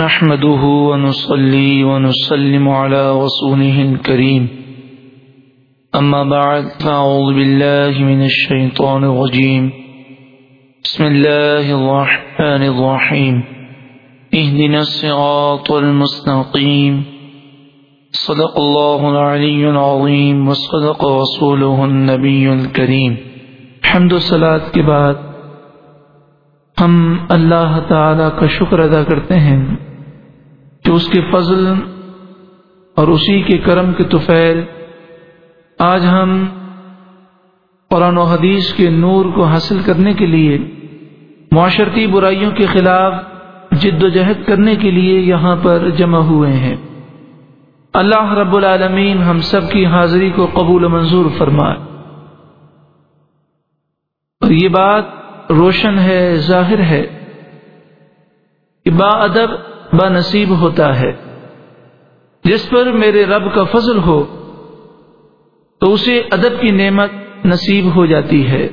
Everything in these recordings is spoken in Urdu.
نحمده ونصلي ونسلم على رسوله الكريم. أما بعد، فأعوذ بالله من الشيطان الرجيم. بسم الله الرحمن الرحيم. اهدنا الصراط المستقيم. صدق الله العلي العظيم وصدق رسوله النبي الكريم. حمد الصلاة کے بعد، ہم اللہ تعالی کا شکر ادا کرتے ہیں کہ اس کے فضل اور اسی کے کرم کے توفیل آج ہم قرآن و حدیث کے نور کو حاصل کرنے کے لیے، معاشرتی برائیوں کے خلاف جد و جہد کرنے کے لیے یہاں پر جمع ہوئے ہیں۔ اللہ رب العالمین ہم سب کی حاضری کو قبول منظور فرمائے۔ اور یہ بات روشن ہے، ظاہر ہے کہ با ادب با نصیب ہوتا ہے۔ جس پر میرے رب کا فضل ہو، تو اسے ادب کی نعمت نصیب ہو جاتی ہے۔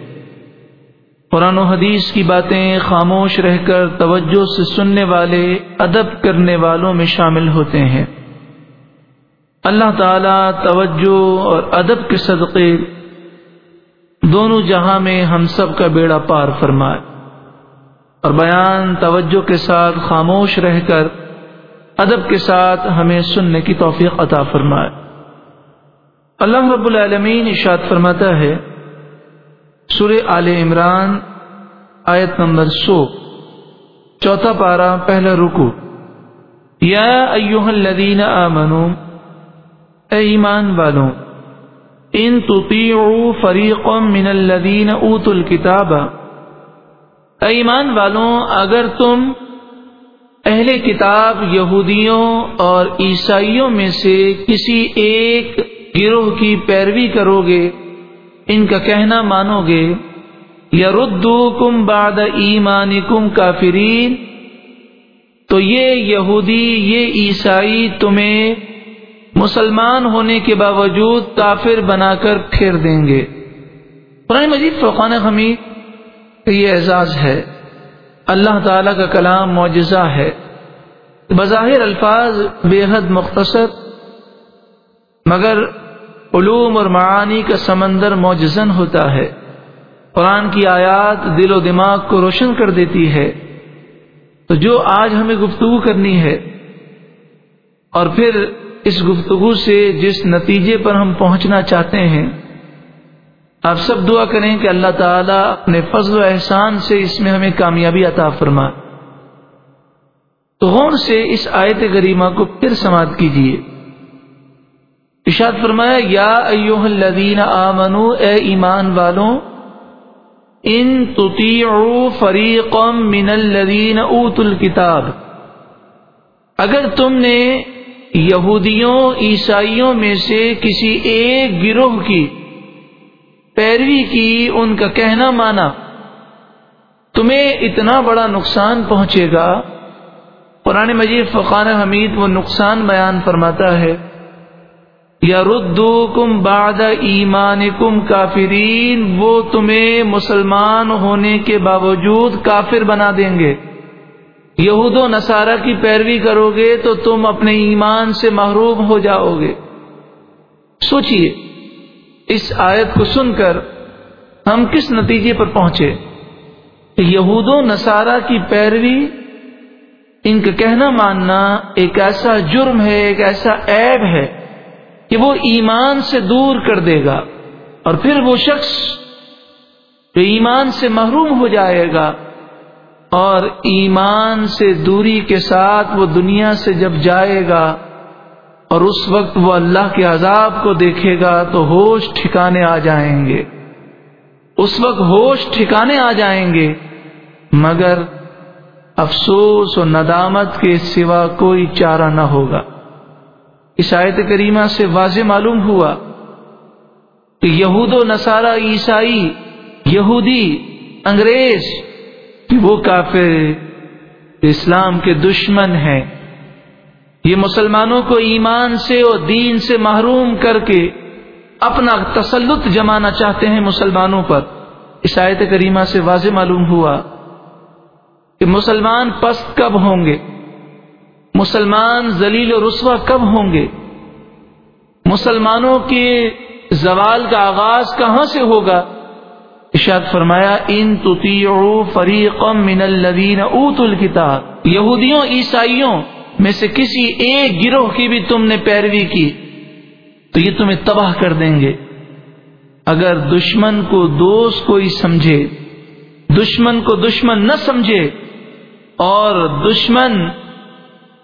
قرآن و حدیث کی باتیں خاموش رہ کر توجہ سے سننے والے، ادب کرنے والوں میں شامل ہوتے ہیں۔ اللہ تعالی توجہ اور ادب کے صدقے دونوں جہاں میں ہم سب کا بیڑا پار فرمائے۔ اور بیان توجہ کے ساتھ خاموش رہ کر ادب کے ساتھ ہمیں سننے کی توفیق عطا فرمائے۔ اللہ رب العالمین اشاد فرماتا ہے سر آل عمران آیت نمبر سو، چوتھا پارا پہلا رکو یا ایوہ الذین آمنو، اے ایمان والوں ان تطیعوا فریقا من الذین اوتوا ایمان والوں، اگر تم اہل کتاب یہودیوں اور عیسائیوں میں سے کسی ایک گروہ کی پیروی کرو گے ان کا کہنا مانو گے یا ردو کم باد ایمان کم کافرین، تو یہ یہودی، یہ عیسائی تمہیں مسلمان ہونے کے باوجود کافر بنا کر پھیر دیں گے۔ قرآن مجید فقان حمید یہ اعزاز ہے، اللہ تعالی کا کلام معجزہ ہے۔ بظاہر الفاظ بے حد مختصر، مگر علوم اور معانی کا سمندر معجزن ہوتا ہے۔ قرآن کی آیات دل و دماغ کو روشن کر دیتی ہے۔ تو جو آج ہمیں گفتگو کرنی ہے، اور پھر اس گفتگو سے جس نتیجے پر ہم پہنچنا چاہتے ہیں آپ سب دعا کریں کہ اللہ تعالیٰ اپنے فضل و احسان سے اس میں ہمیں کامیابی عطا فرما۔ تو غور سے اس آیت گریمہ کو پھر سماعت کیجیے اشاد فرمایا، یا ایوہ الذین آمنو، اے ایمان والوں، ان تطیعوا فریقا من الذین اوتوا الكتاب اگر تم نے یہودیوں، عیسائیوں میں سے کسی ایک گروہ کی پیروی کی، ان کا کہنا مانا۔ تمہیں اتنا بڑا نقصان پہنچے گا۔ قرآن مجید فقان حمید وہ نقصان بیان فرماتا ہے۔ یا ردو کم باد ایمان کم کافرین، وہ تمہیں مسلمان ہونے کے باوجود کافر بنا دیں گے۔ یہود و نصارہ کی پیروی کرو گے تو تم اپنے ایمان سے محروم ہو جاؤ گے۔ سوچئے۔ اس آیت کو سن کر ہم کس نتیجے پر پہنچے؟ یہود و نصارہ کی پیروی، ان کا کہنا ماننا ایک ایسا جرم ہے، ایک ایسا عیب ہے کہ وہ ایمان سے دور کر دے گا اور پھر وہ شخص جو ایمان سے محروم ہو جائے گا اور ایمان سے دوری کے ساتھ وہ دنیا سے جب جائے گا اور اس وقت وہ اللہ کے عذاب کو دیکھے گا تو ہوش ٹھکانے آ جائیں گے۔ اس وقت ہوش ٹھکانے آ جائیں گے۔ مگر افسوس و ندامت کے سوا کوئی چارہ نہ ہوگا۔ اس آیت کریمہ سے واضح معلوم ہوا کہ یہود و نصارہ عیسائی، یہودی، انگریز کہ وہ کافر اسلام کے دشمن ہیں۔ یہ مسلمانوں کو ایمان سے اور دین سے محروم کر کے اپنا تسلط جمانا چاہتے ہیں مسلمانوں پر۔ اس آیت کریمہ سے واضح معلوم ہوا کہ مسلمان پست کب ہوں گے؟ مسلمان ذلیل و رسوا کب ہوں گے؟ مسلمانوں کے زوال کا آغاز کہاں سے ہوگا؟ اشاد فرمایا، ان فریق من الذین اوت الکتاب۔ یہودیوں، عیسائیوں میں سے کسی ایک گروہ کی بھی تم نے پیروی کی، تو یہ تمہیں تباہ کر دیں گے۔ اگر دشمن کو دوست کوئی سمجھے، دشمن کو دشمن نہ سمجھے، اور دشمن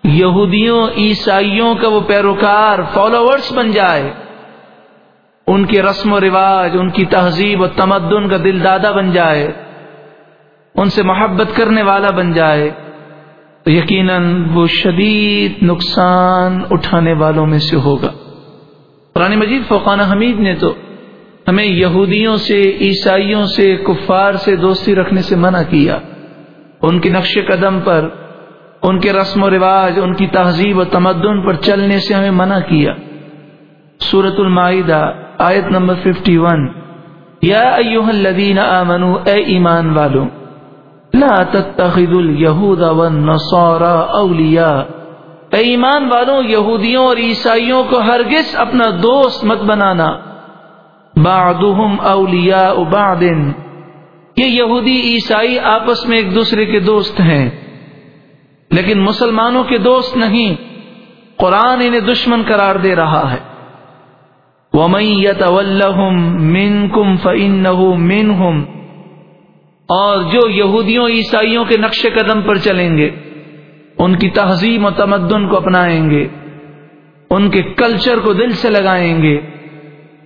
یہودیوں، عیسائیوں کا وہ پیروکار فالوورس بن جائے، ان کے رسم و رواج، ان کی تہذیب و تمدن کا دل دادا بن جائے، ان سے محبت کرنے والا بن جائے۔ یقیناً وہ شدید نقصان اٹھانے والوں میں سے ہوگا۔ قرآن مجید فوقان حمید نے تو ہمیں یہودیوں سے، عیسائیوں سے، کفار سے دوستی رکھنے سے منع کیا۔ ان کے نقش قدم پر، ان کے رسم و رواج، ان کی تہذیب و تمدن پر چلنے سے ہمیں منع کیا۔ سورت المائدہ، آیت نمبر 51 یا ایوہ الذین اے ایمان والو لا تتخذوا اليہود والنصارى اولیاء اے ایمان والوں، یہودیوں اور عیسائیوں کو ہرگز اپنا دوست مت بنانا. بعضهم اولیاء بعض. یہ یہودی، عیسائی آپس میں ایک دوسرے کے دوست ہیں. لیکن مسلمانوں کے دوست نہیں. قرآن انہیں دشمن قرار دے رہا ہے. اور جو یہودیوں عیسائیوں کے نقش قدم پر چلیں گے، ان کی تہذیب و تمدن کو اپنائیں گے، ان کے کلچر کو دل سے لگائیں گے۔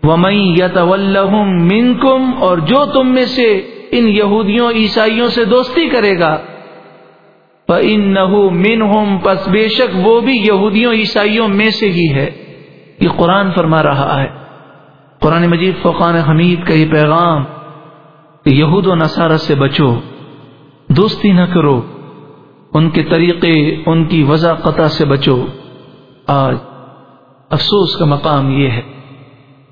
ومئی یت منکم اور جو تم میں سے ان یہودیوں عیسائیوں سے دوستی کرے گا ان نہ پس بے شک وہ بھی یہودیوں عیسائیوں میں سے ہی ہے۔ یہ قرآن فرما رہا ہے۔ قرآن مجید فقان حمید کا یہ پیغام۔ یہود و نصارت سے بچو، دوستی نہ کرو، ان کے طریقے، ان کی وضع قطع سے بچو۔ آج افسوس کا مقام یہ ہے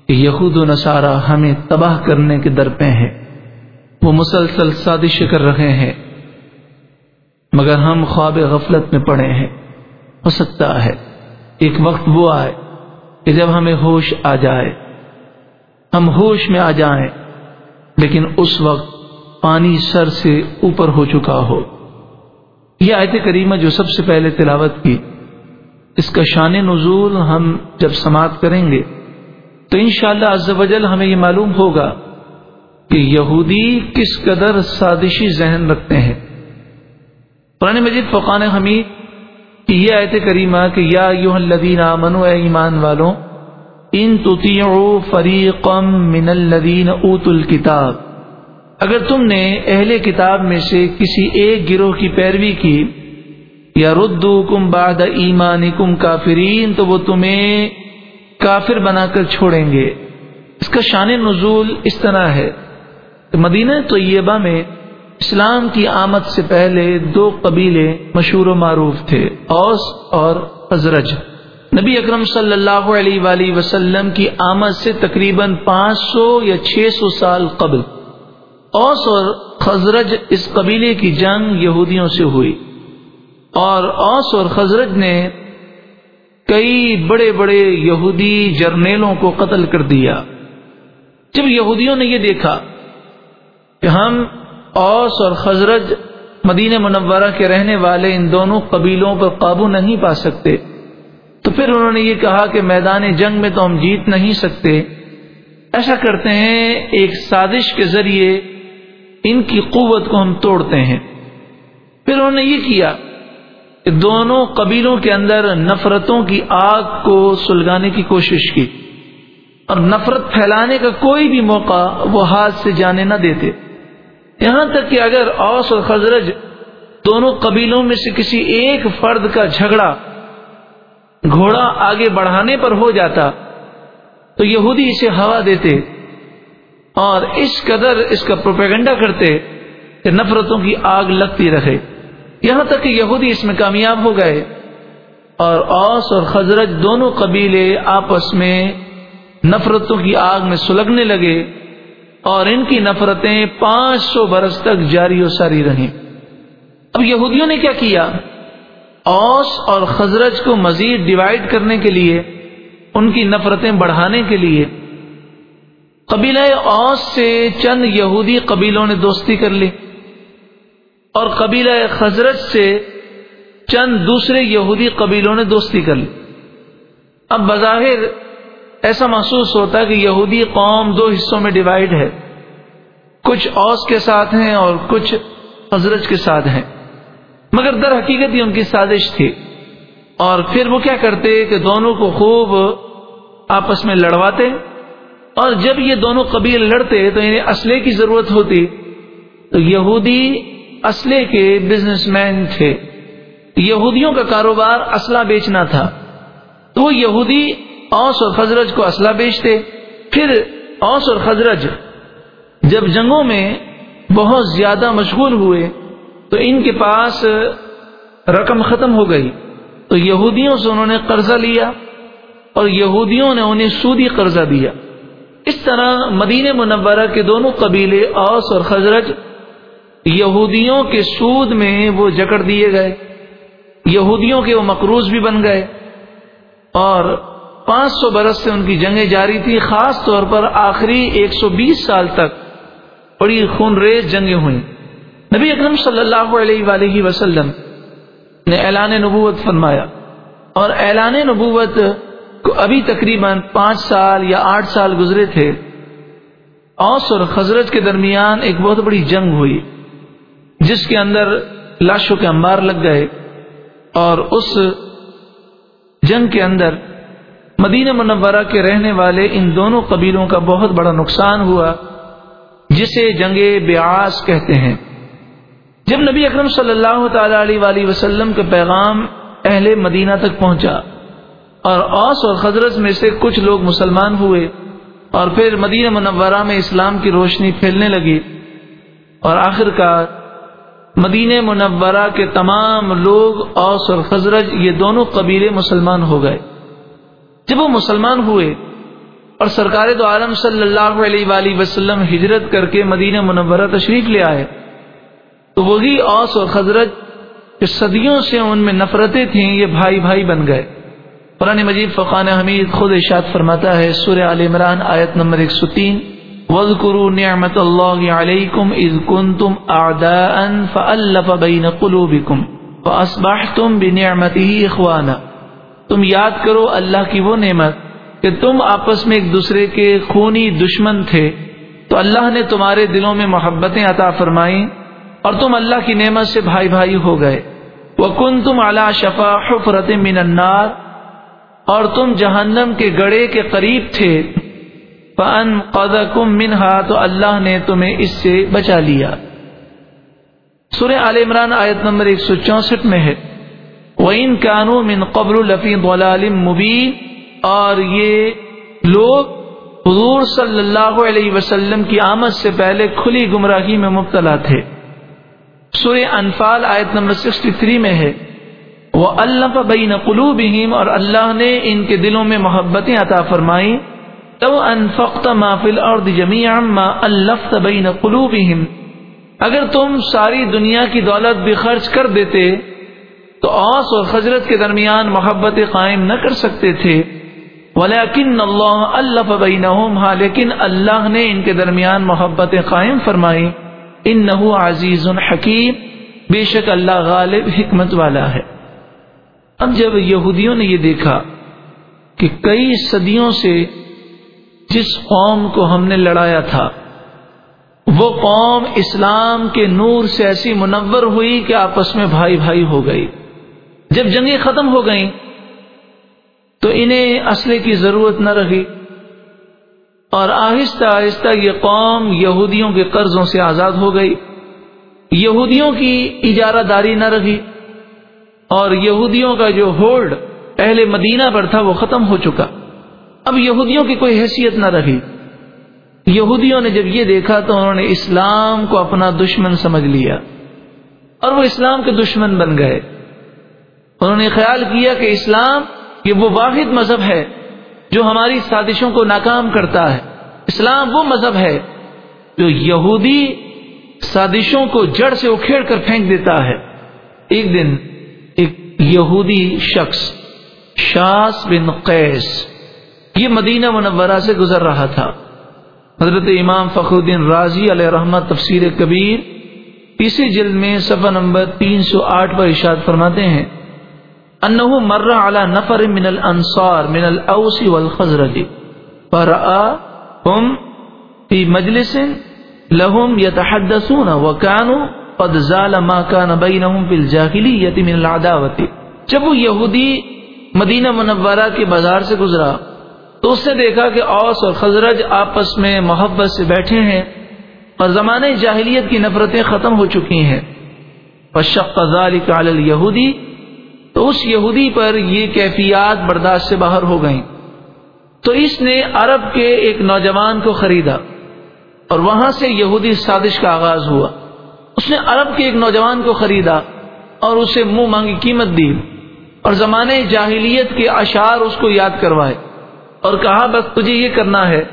کہ یہود و نصارہ ہمیں تباہ کرنے کے در پہ ہیں۔ وہ مسلسل سازش کر رہے ہیں، مگر ہم خواب غفلت میں پڑے ہیں۔ ہو سکتا ہے ایک وقت وہ آئے کہ جب ہمیں ہوش آ جائے۔ ہم ہوش میں آ جائیں۔ لیکن اس وقت پانی سر سے اوپر ہو چکا ہو۔ یہ آیت کریمہ جو سب سے پہلے تلاوت کی، اس کا شان نزول ہم جب سماعت کریں گے، تو انشاءاللہ شاء اللہ وجل ہمیں یہ معلوم ہوگا کہ یہودی کس قدر سازشی ذہن رکھتے ہیں۔ قرآن مجید فقان حمید کہ یہ آیت کریمہ کہ یا یو الذین آمنوا، اے ایمان والوں ان تطیعوا فریقا من الذین اوتوا الکتاب۔ اگر تم نے اہل کتاب میں سے کسی ایک گروہ کی پیروی کی، یا ردوکم بعد ایمانکم کافرین، تو وہ تمہیں کافر بنا کر چھوڑیں گے۔ اس کا شان نزول اس طرح ہے۔ کہ مدینہ طیبہ میں اسلام کی آمد سے پہلے دو قبیلے مشہور و معروف تھے، اوس اور حضرج۔ نبی اکرم صلی اللہ علیہ وآلہ وسلم کی آمد سے تقریباً پانچ سو یا چھ سو سال قبل اوس اور خزرج اس قبیلے کی جنگ یہودیوں سے ہوئی اور اوس اور خزرج نے کئی بڑے بڑے یہودی جرنیلوں کو قتل کر دیا۔ جب یہودیوں نے یہ دیکھا کہ ہم اوس اور خزرج مدین منورہ کے رہنے والے ان دونوں قبیلوں پر قابو نہیں پا سکتے تو پھر انہوں نے یہ کہا کہ میدان جنگ میں تو ہم جیت نہیں سکتے۔ ایسا کرتے ہیں، ایک سازش کے ذریعے ان کی قوت کو ہم توڑتے ہیں۔ پھر انہوں نے یہ کیا کہ دونوں قبیلوں کے اندر نفرتوں کی آگ کو سلگانے کی کوشش کی۔ اور نفرت پھیلانے کا کوئی بھی موقع وہ ہاتھ سے جانے نہ دیتے۔ یہاں تک کہ اگر اوس اور خزرج دونوں قبیلوں میں سے کسی ایک فرد کا جھگڑا گھوڑا آگے بڑھانے پر ہو جاتا تو یہودی اسے ہوا دیتے اور اس قدر اس کا پروپیگنڈا کرتے کہ نفرتوں کی آگ لگتی رہے۔ یہاں تک کہ یہودی اس میں کامیاب ہو گئے اور اوس اور خزرج دونوں قبیلے آپس میں نفرتوں کی آگ میں سلگنے لگے اور ان کی نفرتیں پانچ سو برس تک جاری و ساری رہیں۔ اب یہودیوں نے کیا کیا؟ اوس اور خزرج کو مزید ڈیوائڈ کرنے کے لیے، ان کی نفرتیں بڑھانے کے لیے۔ قبیلہ اوس سے چند یہودی قبیلوں نے دوستی کر لی۔ اور قبیلہ خزرج سے چند دوسرے یہودی قبیلوں نے دوستی کر لی۔ اب بظاہر ایسا محسوس ہوتا ہے کہ یہودی قوم دو حصوں میں ڈیوائڈ ہے۔ کچھ اوس کے ساتھ ہیں اور کچھ حضرت کے ساتھ ہیں۔ مگر در حقیقت ہی ان کی سازش تھی۔ اور پھر وہ کیا کرتے کہ دونوں کو خوب آپس میں لڑواتے۔ اور جب یہ دونوں قبیل لڑتے تو انہیں اسلحے کی ضرورت ہوتی۔ تو یہودی اسلحے کے بزنس مین تھے۔ یہودیوں کا کاروبار اسلحہ بیچنا تھا۔ تو وہ یہودی اوس اور خزرج کو اسلحہ بیچتے۔ پھر اوس اور خزرج جب جنگوں میں بہت زیادہ مشغول ہوئے۔ تو ان کے پاس رقم ختم ہو گئی۔ تو یہودیوں سے انہوں نے قرضہ لیا اور یہودیوں نے انہیں سودی قرضہ دیا۔ اس طرح مدینہ منورہ کے دونوں قبیلے اوس اور خزرج یہودیوں کے سود میں وہ جکڑ دیے گئے۔ یہودیوں کے وہ مقروض بھی بن گئے۔ اور پانچ سو برس سے ان کی جنگیں جاری تھی خاص طور پر آخری ایک سو بیس سال تک۔ بڑی خون ریز جنگیں ہوئیں۔ نبی اکرم صلی اللہ علیہ وآلہ وسلم نے اعلان نبوت فرمایا اور اعلان نبوت کو ابھی تقریباً پانچ سال یا آٹھ سال گزرے تھے۔ اوس اور خزرت کے درمیان ایک بہت بڑی جنگ ہوئی، جس کے اندر لاشوں کے انبار لگ گئے اور اس جنگ کے اندر مدینہ منورہ کے رہنے والے ان دونوں قبیلوں کا بہت بڑا نقصان ہوا، جسے جنگ بیاس کہتے ہیں۔ جب نبی اکرم صلی اللہ تعالی علیہ وآلہ وسلم کے پیغام اہل مدینہ تک پہنچا اور اوس اور خزرت میں سے کچھ لوگ مسلمان ہوئے اور پھر مدینہ منورہ میں اسلام کی روشنی پھیلنے لگی اور آخر کار مدینہ منورہ کے تمام لوگ اوس اور خزرج یہ دونوں قبیلے مسلمان ہو گئے۔ جب وہ مسلمان ہوئے اور سرکار دو عالم صلی اللہ علیہ وآلہ وسلم ہجرت کر کے مدینہ منورہ تشریف لے آئے تو وہی اوس اور خزرت صدیوں سے ان میں نفرتیں تھیں، یہ بھائی بھائی بن گئے۔ قرآن مجید فقان حمید خود ارشاد فرماتا ہے، سورہ عال عمران آیت نمبر ایک سو تین۔ وز قرو وَذْكُرُوا نِعْمَةَ اللَّهِ عَلَيْكُمْ إِذْ كُنْتُمْ أَعْدَاءً فَأَلَّفَ بَيْنَ قُلُوبِكُمْ فَأَصْبَحْتُمْ بِنِعْمَتِهِ إِخْوَانًا۔ تم یاد کرو اللہ کی وہ نعمت کہ تم آپس میں ایک دوسرے کے خونی دشمن تھے۔ تو اللہ نے تمہارے دلوں میں محبتیں عطا فرمائیں۔ اور تم اللہ کی نعمت سے بھائی بھائی ہو گئے۔ وَكُنْتُمْ عَلَى شَفَا حُفْرَةٍ مِّنَ النَّارِ۔ اور تم جہنم کے گڑے کے قریب تھے۔ فن قدم منہا تو اللہ نے تمہیں اس سے بچا لیا۔ سورہ عال عمران آیت نمبر ایک سو چونسٹھ میں ہے۔ وہ ان کانو من قبر الفیم مبین اور یہ لوگ حضور صلی اللہ علیہ وسلم کی آمد سے پہلے کھلی گمراہی میں مبتلا تھے۔ سورہ انفال آیت نمبر سکسٹی تھری میں ہے۔ وہ اللہ بین قلوبہم اور اللہ نے ان کے دلوں میں محبتیں عطا فرمائیں۔ تو انفقت ما فی الارض جميعا ما الفت بین قلوبہم اگر تم ساری دنیا کی دولت بھی خرچ کر دیتے، تو اوس اور خجرت کے درمیان محبت قائم نہ کر سکتے تھے۔ ولیکن اللہ الف بینہم ہاں لیکن اللہ نے ان کے درمیان محبت قائم فرمائی انہو عزیز حکیم، بے شک اللہ غالب حکمت والا ہے۔ اب جب یہودیوں نے یہ دیکھا کہ کئی صدیوں سے جس قوم کو ہم نے لڑایا تھا، وہ قوم اسلام کے نور سے ایسی منور ہوئی کہ آپس میں بھائی بھائی ہو گئی۔ جب جنگیں ختم ہو گئیں، تو انہیں اسلحے کی ضرورت نہ رہی۔ اور آہستہ آہستہ یہ قوم یہودیوں کے قرضوں سے آزاد ہو گئی۔ یہودیوں کی اجارہ داری نہ رہی اور یہودیوں کا جو ہولڈ پہلے مدینہ پر تھا وہ ختم ہو چکا۔ اب یہودیوں کی کوئی حیثیت نہ رہی۔ یہودیوں نے جب یہ دیکھا تو انہوں نے اسلام کو اپنا دشمن سمجھ لیا اور وہ اسلام کے دشمن بن گئے۔ انہوں نے خیال کیا کہ اسلام یہ وہ واحد مذہب ہے جو ہماری سازشوں کو ناکام کرتا ہے۔ اسلام وہ مذہب ہے جو یہودی سازشوں کو جڑ سے اکھیڑ کر پھینک دیتا ہے۔ ایک دن ایک یہودی شخص، شاس بن قیس، یہ مدینہ منورہ سے گزر رہا تھا۔ حضرت امام فخر الدین راضی علیہ رحمت تفسیر کبیر تیسری جلد میں صفحہ نمبر تین سو آٹھ پر اشاد فرماتے ہیں۔ انه مر على نفر من الانصار من الاوس والخزرج فرآهم في مجلس لهم يتحدثون وكانوا قد زال ما كان بينهم في الجاهليه من العداوه جب وہ یہودی مدینہ منورہ کے بازار سے گزرا تو اس نے دیکھا کہ اوس اور خزرج آپس میں محبت سے بیٹھے ہیں اور زمانے جاہلیت کی نفرتیں ختم ہو چکی ہیں. فشق ذلك على اليهودي تو اس یہودی پر یہ کیفیات برداشت سے باہر ہو گئیں۔ تو اس نے عرب کے ایک نوجوان کو خریدا اور وہاں سے یہودی سازش کا آغاز ہوا۔ اس نے عرب کے ایک نوجوان کو خریدا اور اسے منہ مانگی قیمت دی اور زمانے جاہلیت کے اشعار اس کو یاد کروائے اور کہا، بس تجھے یہ کرنا ہے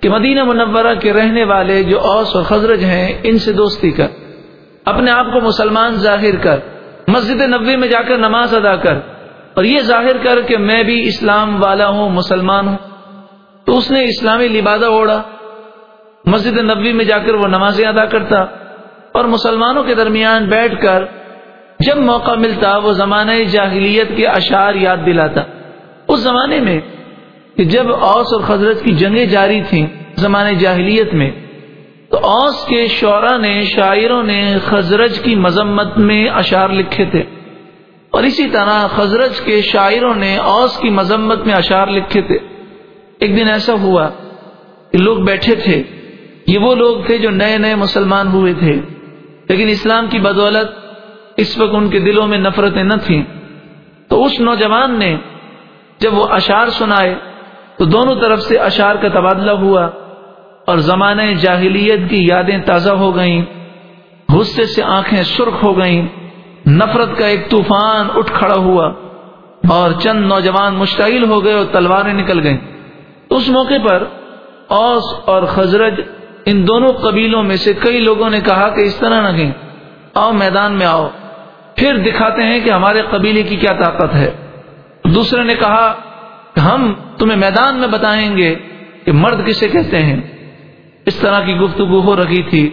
کہ مدینہ منورہ کے رہنے والے جو اوس اور خزرج ہیں، ان سے دوستی کر، اپنے آپ کو مسلمان ظاہر کر۔ مسجد نبوی میں جا کر نماز ادا کر اور یہ ظاہر کر کہ میں بھی اسلام والا ہوں، مسلمان ہوں۔ تو اس نے اسلامی لبادہ اوڑا مسجد نبوی میں جا کر وہ نمازیں ادا کرتا اور مسلمانوں کے درمیان بیٹھ کر جب موقع ملتا وہ زمانۂ جاہلیت کے اشعار یاد دلاتا۔ اس زمانے میں کہ جب اوس اور خزرت کی جنگیں جاری تھیں زمانے جاہلیت میں تو اوس کے شعرا نے، شاعروں نے خزرج کی مذمت میں اشعار لکھے تھے۔ اور اسی طرح خزرج کے شاعروں نے اوس کی مذمت میں اشعار لکھے تھے۔ ایک دن ایسا ہوا کہ لوگ بیٹھے تھے۔ یہ وہ لوگ تھے جو نئے نئے مسلمان ہوئے تھے۔ لیکن اسلام کی بدولت اس وقت ان کے دلوں میں نفرتیں نہ تھیں۔ تو اس نوجوان نے جب وہ اشعار سنائے تو دونوں طرف سے اشعار کا تبادلہ ہوا۔ اور زمانے جاہلیت کی یادیں تازہ ہو گئیں۔ غصے سے آنکھیں سرخ ہو گئیں۔ نفرت کا ایک طوفان اٹھ کھڑا ہوا اور چند نوجوان مشتعل ہو گئے اور تلواریں نکل گئیں۔ اس موقع پر اوس اور خزرج ان دونوں قبیلوں میں سے کئی لوگوں نے کہا کہ اس طرح نہ گئیں آؤ میدان میں آؤ۔ پھر دکھاتے ہیں کہ ہمارے قبیلے کی کیا طاقت ہے۔ دوسرے نے کہا کہ ہم تمہیں میدان میں بتائیں گے کہ مرد کسے کہتے ہیں؟ اس طرح کی گفتگو ہو رہی تھی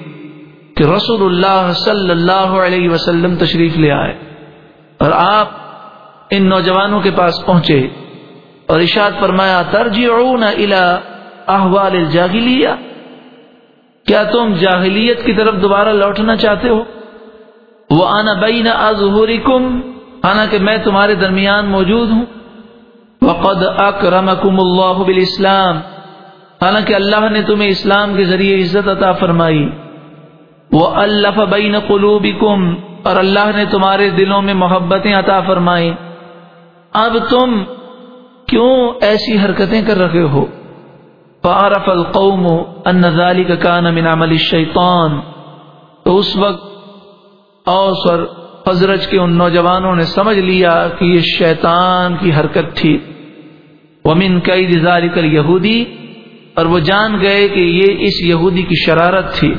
کہ رسول اللہ صلی اللہ علیہ وسلم تشریف لے آئے اور آپ ان نوجوانوں کے پاس پہنچے اور اشاد فرمایا ترجیعون الى احوال الجاہلیہ۔ کیا تم جاہلیت کی طرف دوبارہ لوٹنا چاہتے ہو؟ وہ آنا بین ازہورکم حالانکہ میں تمہارے درمیان موجود ہوں۔ وقد اکرمکم اللہ بالاسلام حالانکہ اللہ نے تمہیں اسلام کے ذریعے عزت عطا فرمائی۔ وہ اللہ بین قلوبکم اور اللہ نے تمہارے دلوں میں محبتیں عطا فرمائی اب تم کیوں ایسی حرکتیں کر رہے ہو؟ فعرف القوم ان ذلك كان من عمل الشیطان تو اس وقت اوس اور حضرت کے ان نوجوانوں نے سمجھ لیا کہ یہ شیطان کی حرکت تھی۔ ومن قید ذلك اليهودی اور وہ جان گئے کہ یہ اس یہودی کی شرارت تھی۔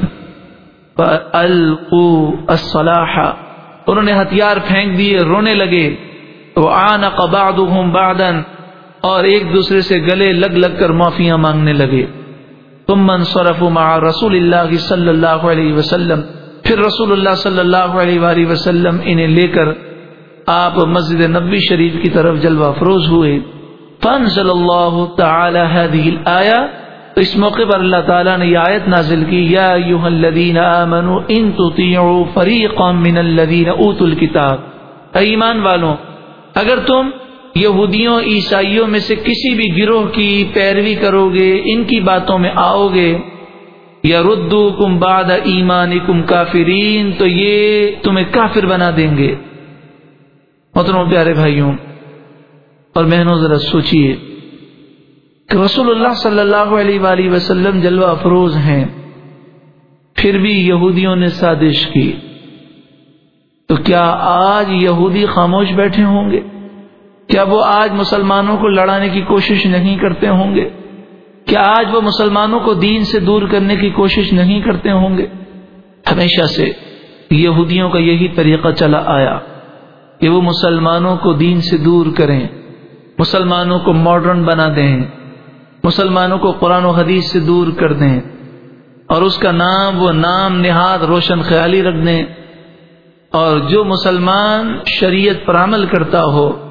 الصلاح۔ انہوں نے ہتھیار پھینک دیے، رونے لگے۔ تو آنا قباد بادن اور ایک دوسرے سے گلے لگ لگ کر معافیاں مانگنے لگے۔ تم منصرف مع رسول اللہ صلی اللہ علیہ وسلم۔ پھر رسول اللہ صلی اللہ علیہ وآلہ وسلم انہیں لے کر آپ مسجد نبی شریف کی طرف جلوہ فروز ہوئے۔ فانزل اللہ تعالی هذه الآیہ تو اس موقع پر اللہ تعالیٰ نے یہ آیت نازل کی، یا الذین آمنوا ان تطیعوا فریقا من الذین اوتوا الكتاب ایمان والوں اگر تم یہودیوں، عیسائیوں میں سے کسی بھی گروہ کی پیروی کرو گے ان کی باتوں میں آؤ گے یا ردو کم باد ایمان کم کافرین، تو یہ تمہیں کافر بنا دیں گے۔ محترم پیارے بھائیوں اور بہنوں، ذرا سوچیے۔ کہ رسول اللہ صلی اللہ علیہ وآلہ وسلم جلوہ افروز ہیں، پھر بھی یہودیوں نے سازش کی۔ تو کیا آج یہودی خاموش بیٹھے ہوں گے؟ کیا وہ آج مسلمانوں کو لڑانے کی کوشش نہیں کرتے ہوں گے؟ کیا آج وہ مسلمانوں کو دین سے دور کرنے کی کوشش نہیں کرتے ہوں گے؟ ہمیشہ سے یہودیوں کا یہی طریقہ چلا آیا کہ وہ مسلمانوں کو دین سے دور کریں، مسلمانوں کو ماڈرن بنا دیں۔ مسلمانوں کو قرآن و حدیث سے دور کر دیں اور اس کا نام وہ نام نہاد روشن خیالی رکھ دیں اور جو مسلمان شریعت پر عمل کرتا ہو،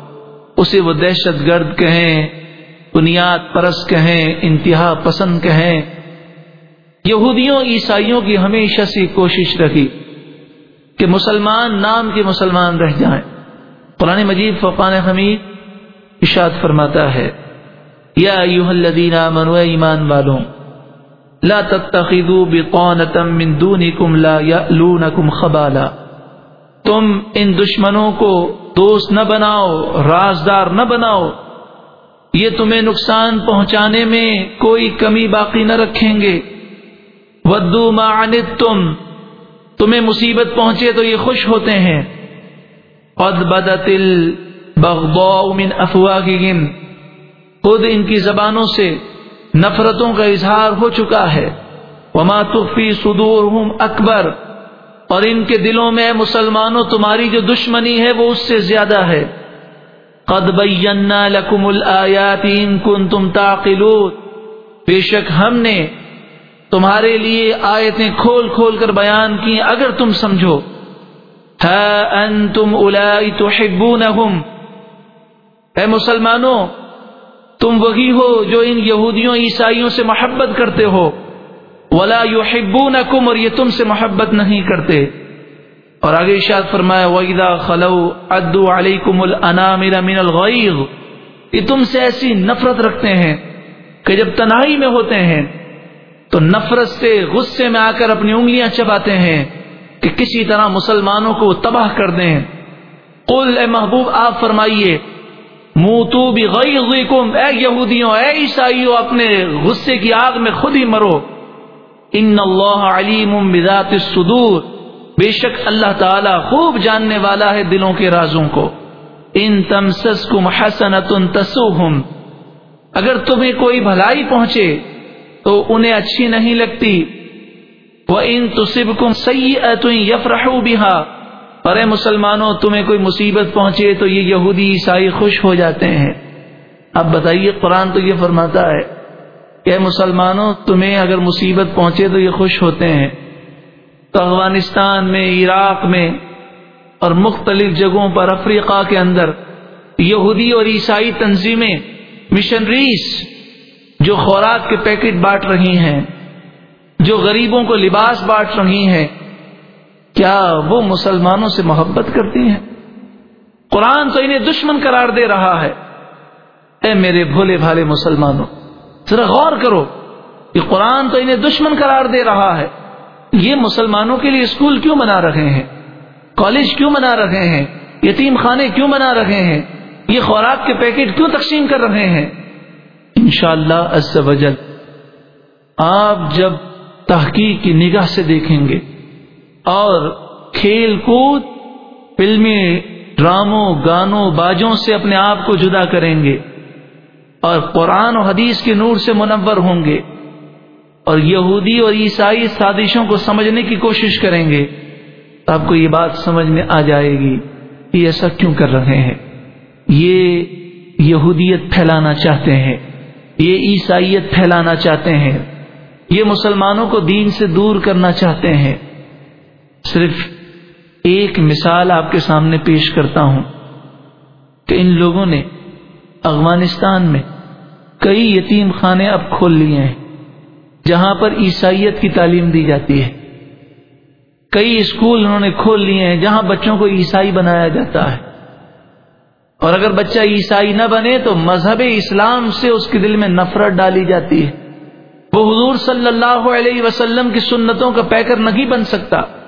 اسے وہ دہشت گرد کہیں، بنیاد پرس کہیں، انتہا پسند کہیں۔ یہودیوں، عیسائیوں کی ہمیشہ سے کوشش رکھی کہ مسلمان نام کے مسلمان رہ جائیں۔ قرآن مجید فقان حمید اشاد فرماتا ہے۔ یا ایوہ الذین آمنوا ایمان والوں، لا تتخذوا بطانتا من دونکم لا یألونکم خبالا۔ تم ان دشمنوں کو دوست نہ بناؤ، رازدار نہ بناؤ۔ یہ تمہیں نقصان پہنچانے میں کوئی کمی باقی نہ رکھیں گے۔ ودو ما عنتم، تمہیں مصیبت پہنچے تو یہ خوش ہوتے ہیں۔ قد بدت البغضاء من افواههم خود ان کی زبانوں سے نفرتوں کا اظہار ہو چکا ہے۔ وما تخفی صدورهم اکبر اور ان کے دلوں میں مسلمانوں، تمہاری جو دشمنی ہے وہ اس سے زیادہ ہے۔ قد بینا لکم الآیات ان کنتم تعقلون۔ بے شک ہم نے تمہارے لیے آیتیں کھول کھول کر بیان کی، اگر تم سمجھو۔ انتم الائی تحبونہم اے مسلمانوں تم وہی ہو جو ان یہودیوں عیسائیوں سے محبت کرتے ہو۔ ولا یحبونکم اور یہ تم سے محبت نہیں کرتے۔ اور آگے اشاد فرمایا، وَإِذَا خَلَوْا عَدُّوا عَلَيْكُمُ الْأَنَامِرَ مِنَ الْغَيْغِ یہ تم سے ایسی نفرت رکھتے ہیں کہ جب تنہائی میں ہوتے ہیں، تو نفرت سے غصے میں آ کر اپنی انگلیاں چباتے ہیں کہ کسی طرح مسلمانوں کو تباہ کر دیں۔ قل اے محبوب، آپ فرمائیے موتو بھی اے یہودیوں، اے عیسائیوں، اپنے غصے کی آگ میں خود ہی مرو۔ ان اللہ علیم بذات الصدور۔ بے شک اللہ تعالی خوب جاننے والا ہے دلوں کے رازوں کو۔ ان تمسسکم حسنۃ تسوہم۔ اگر تمہیں کوئی بھلائی پہنچے تو انہیں اچھی نہیں لگتی۔ وہ ان تصب کم سی یفرح بہا پر مسلمانوں، تمہیں کوئی مصیبت پہنچے تو یہ یہودی عیسائی خوش ہو جاتے ہیں۔ اب بتائیے، قرآن تو یہ فرماتا ہے کہ مسلمانوں، تمہیں اگر مصیبت پہنچے تو یہ خوش ہوتے ہیں۔ تو افغانستان میں، عراق میں اور مختلف جگہوں پر، افریقہ کے اندر، یہودی اور عیسائی تنظیمیں مشنریز جو خوراک کے پیکٹ بانٹ رہی ہیں، جو غریبوں کو لباس بانٹ رہی ہیں کیا وہ مسلمانوں سے محبت کرتی ہیں؟ قرآن تو انہیں دشمن قرار دے رہا ہے۔ اے میرے بھولے بھالے مسلمانوں، ذرا غور کرو، یہ قرآن تو انہیں دشمن قرار دے رہا ہے۔ یہ مسلمانوں کے لیے اسکول کیوں بنا رہے ہیں؟ کالج کیوں بنا رہے ہیں؟ یتیم خانے کیوں بنا رہے ہیں؟ یہ خوراک کے پیکٹ کیوں تقسیم کر رہے ہیں؟ انشاءاللہ شاء اللہ آپ جب تحقیق کی نگاہ سے دیکھیں گے اور کھیل کود، فلمیں، ڈراموں، گانوں، باجوں سے اپنے آپ کو جدا کریں گے اور قرآن و حدیث کے نور سے منور ہوں گے اور یہودی اور عیسائی سازشوں کو سمجھنے کی کوشش کریں گے۔ آپ کو یہ بات سمجھ میں آ جائے گی کہ ایسا کیوں کر رہے ہیں۔ یہ یہودیت پھیلانا چاہتے ہیں۔ یہ عیسائیت پھیلانا چاہتے ہیں۔ یہ مسلمانوں کو دین سے دور کرنا چاہتے ہیں۔ صرف ایک مثال آپ کے سامنے پیش کرتا ہوں کہ ان لوگوں نے افغانستان میں کئی یتیم خانے اب کھول لیے ہیں، جہاں پر عیسائیت کی تعلیم دی جاتی ہے۔ کئی اسکول انہوں نے کھول لیے ہیں جہاں بچوں کو عیسائی بنایا جاتا ہے۔ اور اگر بچہ عیسائی نہ بنے تو مذہب اسلام سے اس کے دل میں نفرت ڈالی جاتی ہے۔ وہ حضور صلی اللہ علیہ وسلم کی سنتوں کا پیکر نہیں بن سکتا۔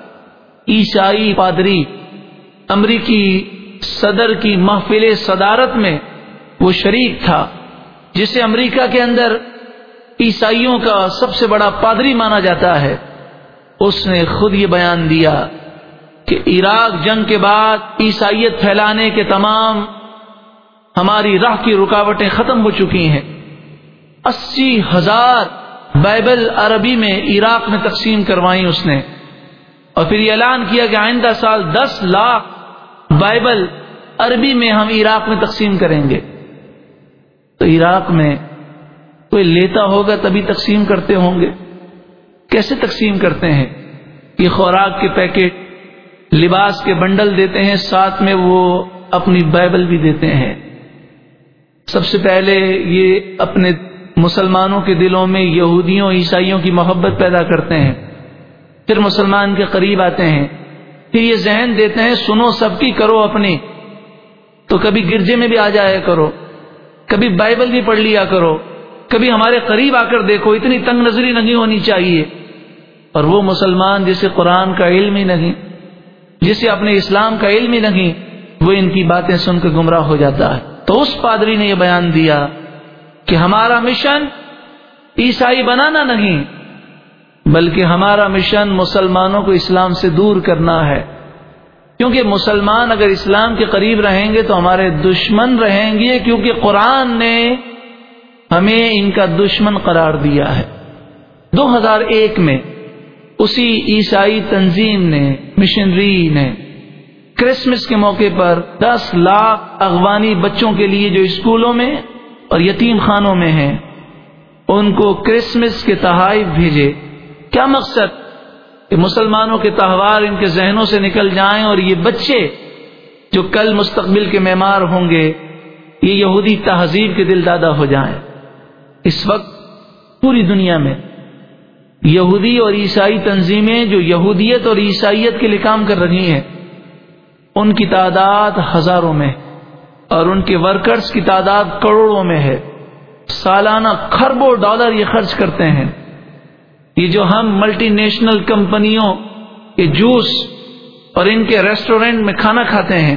عیسائی پادری امریکی صدر کی محفل صدارت میں وہ شریک تھا، جسے امریکہ کے اندر عیسائیوں کا سب سے بڑا پادری مانا جاتا ہے۔ اس نے خود یہ بیان دیا کہ عراق جنگ کے بعد عیسائیت پھیلانے کے تمام ہماری راہ کی رکاوٹیں ختم ہو چکی ہیں۔ اسی ہزار بائبل عربی میں عراق میں تقسیم کروائی اس نے۔ اور پھر یہ اعلان کیا کہ آئندہ سال دس لاکھ بائبل عربی میں ہم عراق میں تقسیم کریں گے۔ تو عراق میں کوئی لیتا ہوگا تبھی تقسیم کرتے ہوں گے۔ کیسے تقسیم کرتے ہیں؟ یہ خوراک کے پیکٹ، لباس کے بنڈل دیتے ہیں، ساتھ میں وہ اپنی بائبل بھی دیتے ہیں۔ سب سے پہلے یہ اپنے مسلمانوں کے دلوں میں یہودیوں، عیسائیوں کی محبت پیدا کرتے ہیں۔ پھر مسلمان کے قریب آتے ہیں، پھر یہ ذہن دیتے ہیں، سنو سب کی، کرو اپنی۔ تو کبھی گرجے میں بھی آ جایا کرو، کبھی بائبل بھی پڑھ لیا کرو، کبھی ہمارے قریب آ کر دیکھو، اتنی تنگ نظری نہیں ہونی چاہیے۔ اور وہ مسلمان جسے قرآن کا علم ہی نہیں، جسے اپنے اسلام کا علم ہی نہیں، وہ ان کی باتیں سن کے گمراہ ہو جاتا ہے۔ تو اس پادری نے یہ بیان دیا کہ ہمارا مشن عیسائی بنانا نہیں بلکہ ہمارا مشن مسلمانوں کو اسلام سے دور کرنا ہے۔ کیونکہ مسلمان اگر اسلام کے قریب رہیں گے تو ہمارے دشمن رہیں گے، کیونکہ قرآن نے ہمیں ان کا دشمن قرار دیا ہے۔ دو ہزار ایک میں اسی عیسائی تنظیم نے مشنری نے کرسمس کے موقع پر دس لاکھ اغوانی بچوں کے لیے جو اسکولوں میں اور یتیم خانوں میں ہیں، ان کو کرسمس کے تحائف بھیجے۔ کیا مقصد؟ کہ مسلمانوں کے تہوار ان کے ذہنوں سے نکل جائیں اور یہ بچے جو کل مستقبل کے معمار ہوں گے، یہ یہودی تہذیب کے دل دادا ہو جائیں۔ اس وقت پوری دنیا میں یہودی اور عیسائی تنظیمیں جو یہودیت اور عیسائیت کے لیے کام کر رہی ہیں، ان کی تعداد ہزاروں میں اور ان کے ورکرز کی تعداد کروڑوں میں ہے۔ سالانہ خربوں ڈالر یہ خرچ کرتے ہیں۔ یہ جو ہم ملٹی نیشنل کمپنیوں کے جوس اور ان کے ریسٹورینٹ میں کھانا کھاتے ہیں،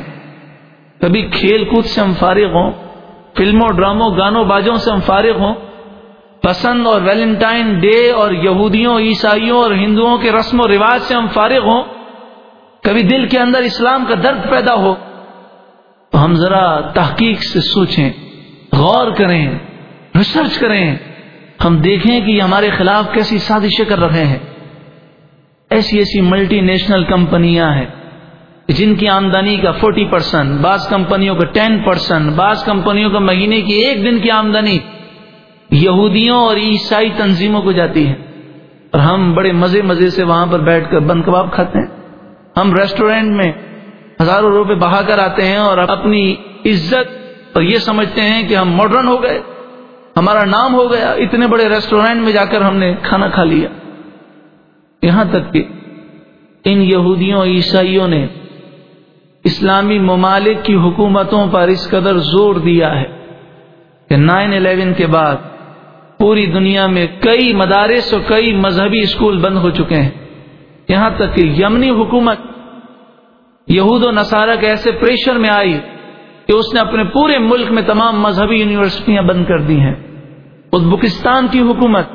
کبھی کھیل کود سے ہم فارغ ہوں، فلموں، ڈراموں، گانوں بازوں سے ہم فارغ ہوں، پسند اور ویلنٹائن ڈے اور یہودیوں، عیسائیوں اور ہندوؤں کے رسم و رواج سے ہم فارغ ہوں، کبھی دل کے اندر اسلام کا درد پیدا ہو، تو ہم ذرا تحقیق سے سوچیں، غور کریں ریسرچ کریں۔ ہم دیکھیں کہ یہ ہمارے خلاف کیسی سازشیں کر رہے ہیں۔ ایسی ایسی ملٹی نیشنل کمپنیاں ہیں جن کی آمدنی کا فورٹی پرسینٹ بعض کمپنیوں کا ٹین پرسینٹ بعض کمپنیوں کا مہینے کی ایک دن کی آمدنی یہودیوں اور عیسائی تنظیموں کو جاتی ہے۔ اور ہم بڑے مزے مزے سے وہاں پر بیٹھ کر بند کباب کھاتے ہیں۔ ہم ریسٹورینٹ میں ہزاروں روپے بہا کر آتے ہیں اور اپنی عزت، اور یہ سمجھتے ہیں کہ ہم ماڈرن ہو گئے۔ ہمارا نام ہو گیا، اتنے بڑے ریسٹورینٹ میں جا کر ہم نے کھانا کھا لیا۔ یہاں تک کہ ان یہودیوں، عیسائیوں نے اسلامی ممالک کی حکومتوں پر اس قدر زور دیا ہے کہ نائن الیون کے بعد پوری دنیا میں کئی مدارس اور کئی مذہبی اسکول بند ہو چکے ہیں۔ یہاں تک کہ یمنی حکومت یہود و نصارہ کے ایسے پریشر میں آئی کہ اس نے اپنے پورے ملک میں تمام مذہبی یونیورسٹیاں بند کر دی ہیں۔ ازبکستان کی حکومت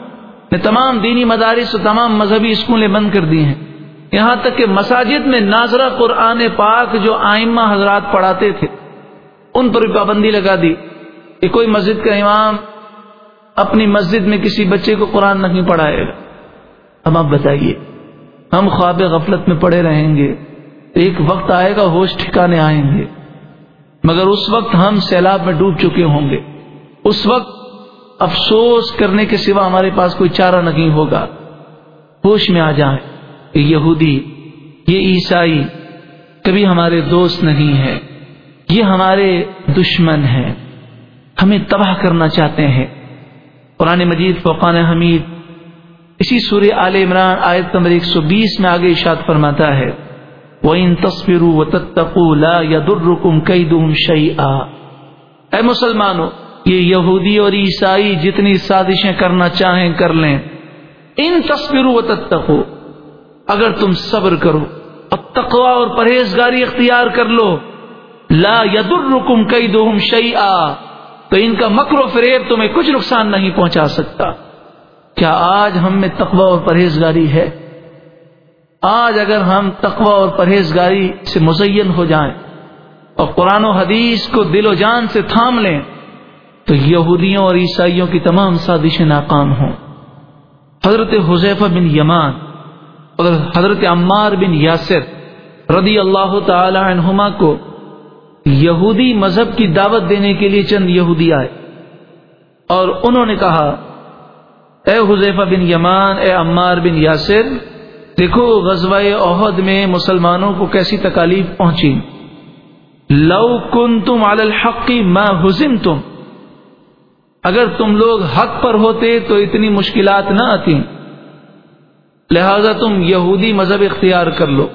نے تمام دینی مدارس و تمام مذہبی اسکولیں بند کر دی ہیں۔ یہاں تک کہ مساجد میں ناظرہ قرآن پاک جو آئمہ حضرات پڑھاتے تھے، ان پر بھی پابندی لگا دی کہ کوئی مسجد کا امام اپنی مسجد میں کسی بچے کو قرآن نہیں پڑھائے گا۔ اب آپ بتائیے، ہم خواب غفلت میں پڑے رہیں گے، ایک وقت آئے گا ہوش ٹھکانے آئیں گے۔ مگر اس وقت ہم سیلاب میں ڈوب چکے ہوں گے۔ اس وقت افسوس کرنے کے سوا ہمارے پاس کوئی چارہ نہیں ہوگا۔ ہوش میں آ جائیں۔ یہ یہودی، یہ عیسائی کبھی ہمارے دوست نہیں ہے یہ ہمارے دشمن ہیں۔ ہمیں تباہ کرنا چاہتے ہیں۔ قرآن مجید فقان حمید، اسی سورہ آل عمران آیت نمبر ایک سو بیس میں آگے اشاد فرماتا ہے۔ وہ ان تصویروں و تتقولا یا درکم کئی اے مسلمانوں، یہ یہودی اور عیسائی جتنی سازشیں کرنا چاہیں کر لیں۔ ان تصویروں و تتقو اگر تم صبر کرو، اب تقوا اور پرہیزگاری اختیار کر لو۔ لا یدر رکم کئی شعی تو ان کا مکر و فریب تمہیں کچھ نقصان نہیں پہنچا سکتا۔ کیا آج ہم میں تقوی اور پرہیزگاری ہے؟ آج اگر ہم تقوی اور پرہیزگاری سے مزین ہو جائیں اور قرآن و حدیث کو دل و جان سے تھام لیں، تو یہودیوں اور عیسائیوں کی تمام سازشیں ناکام ہوں۔ حضرت حذیفہ بن یمان اور حضرت عمار بن یاسر رضی اللہ تعالی عنہما کو یہودی مذہب کی دعوت دینے کے لیے چند یہودی آئے اور انہوں نے کہا، اے حذیفہ بن یمان، اے عمار بن یاسر دیکھو غزوہ عہد میں مسلمانوں کو کیسی تکالیف پہنچی۔ لو کن تم الحق میں حسم تم اگر تم لوگ حق پر ہوتے تو اتنی مشکلات نہ آتی۔ لہذا تم یہودی مذہب اختیار کر لو۔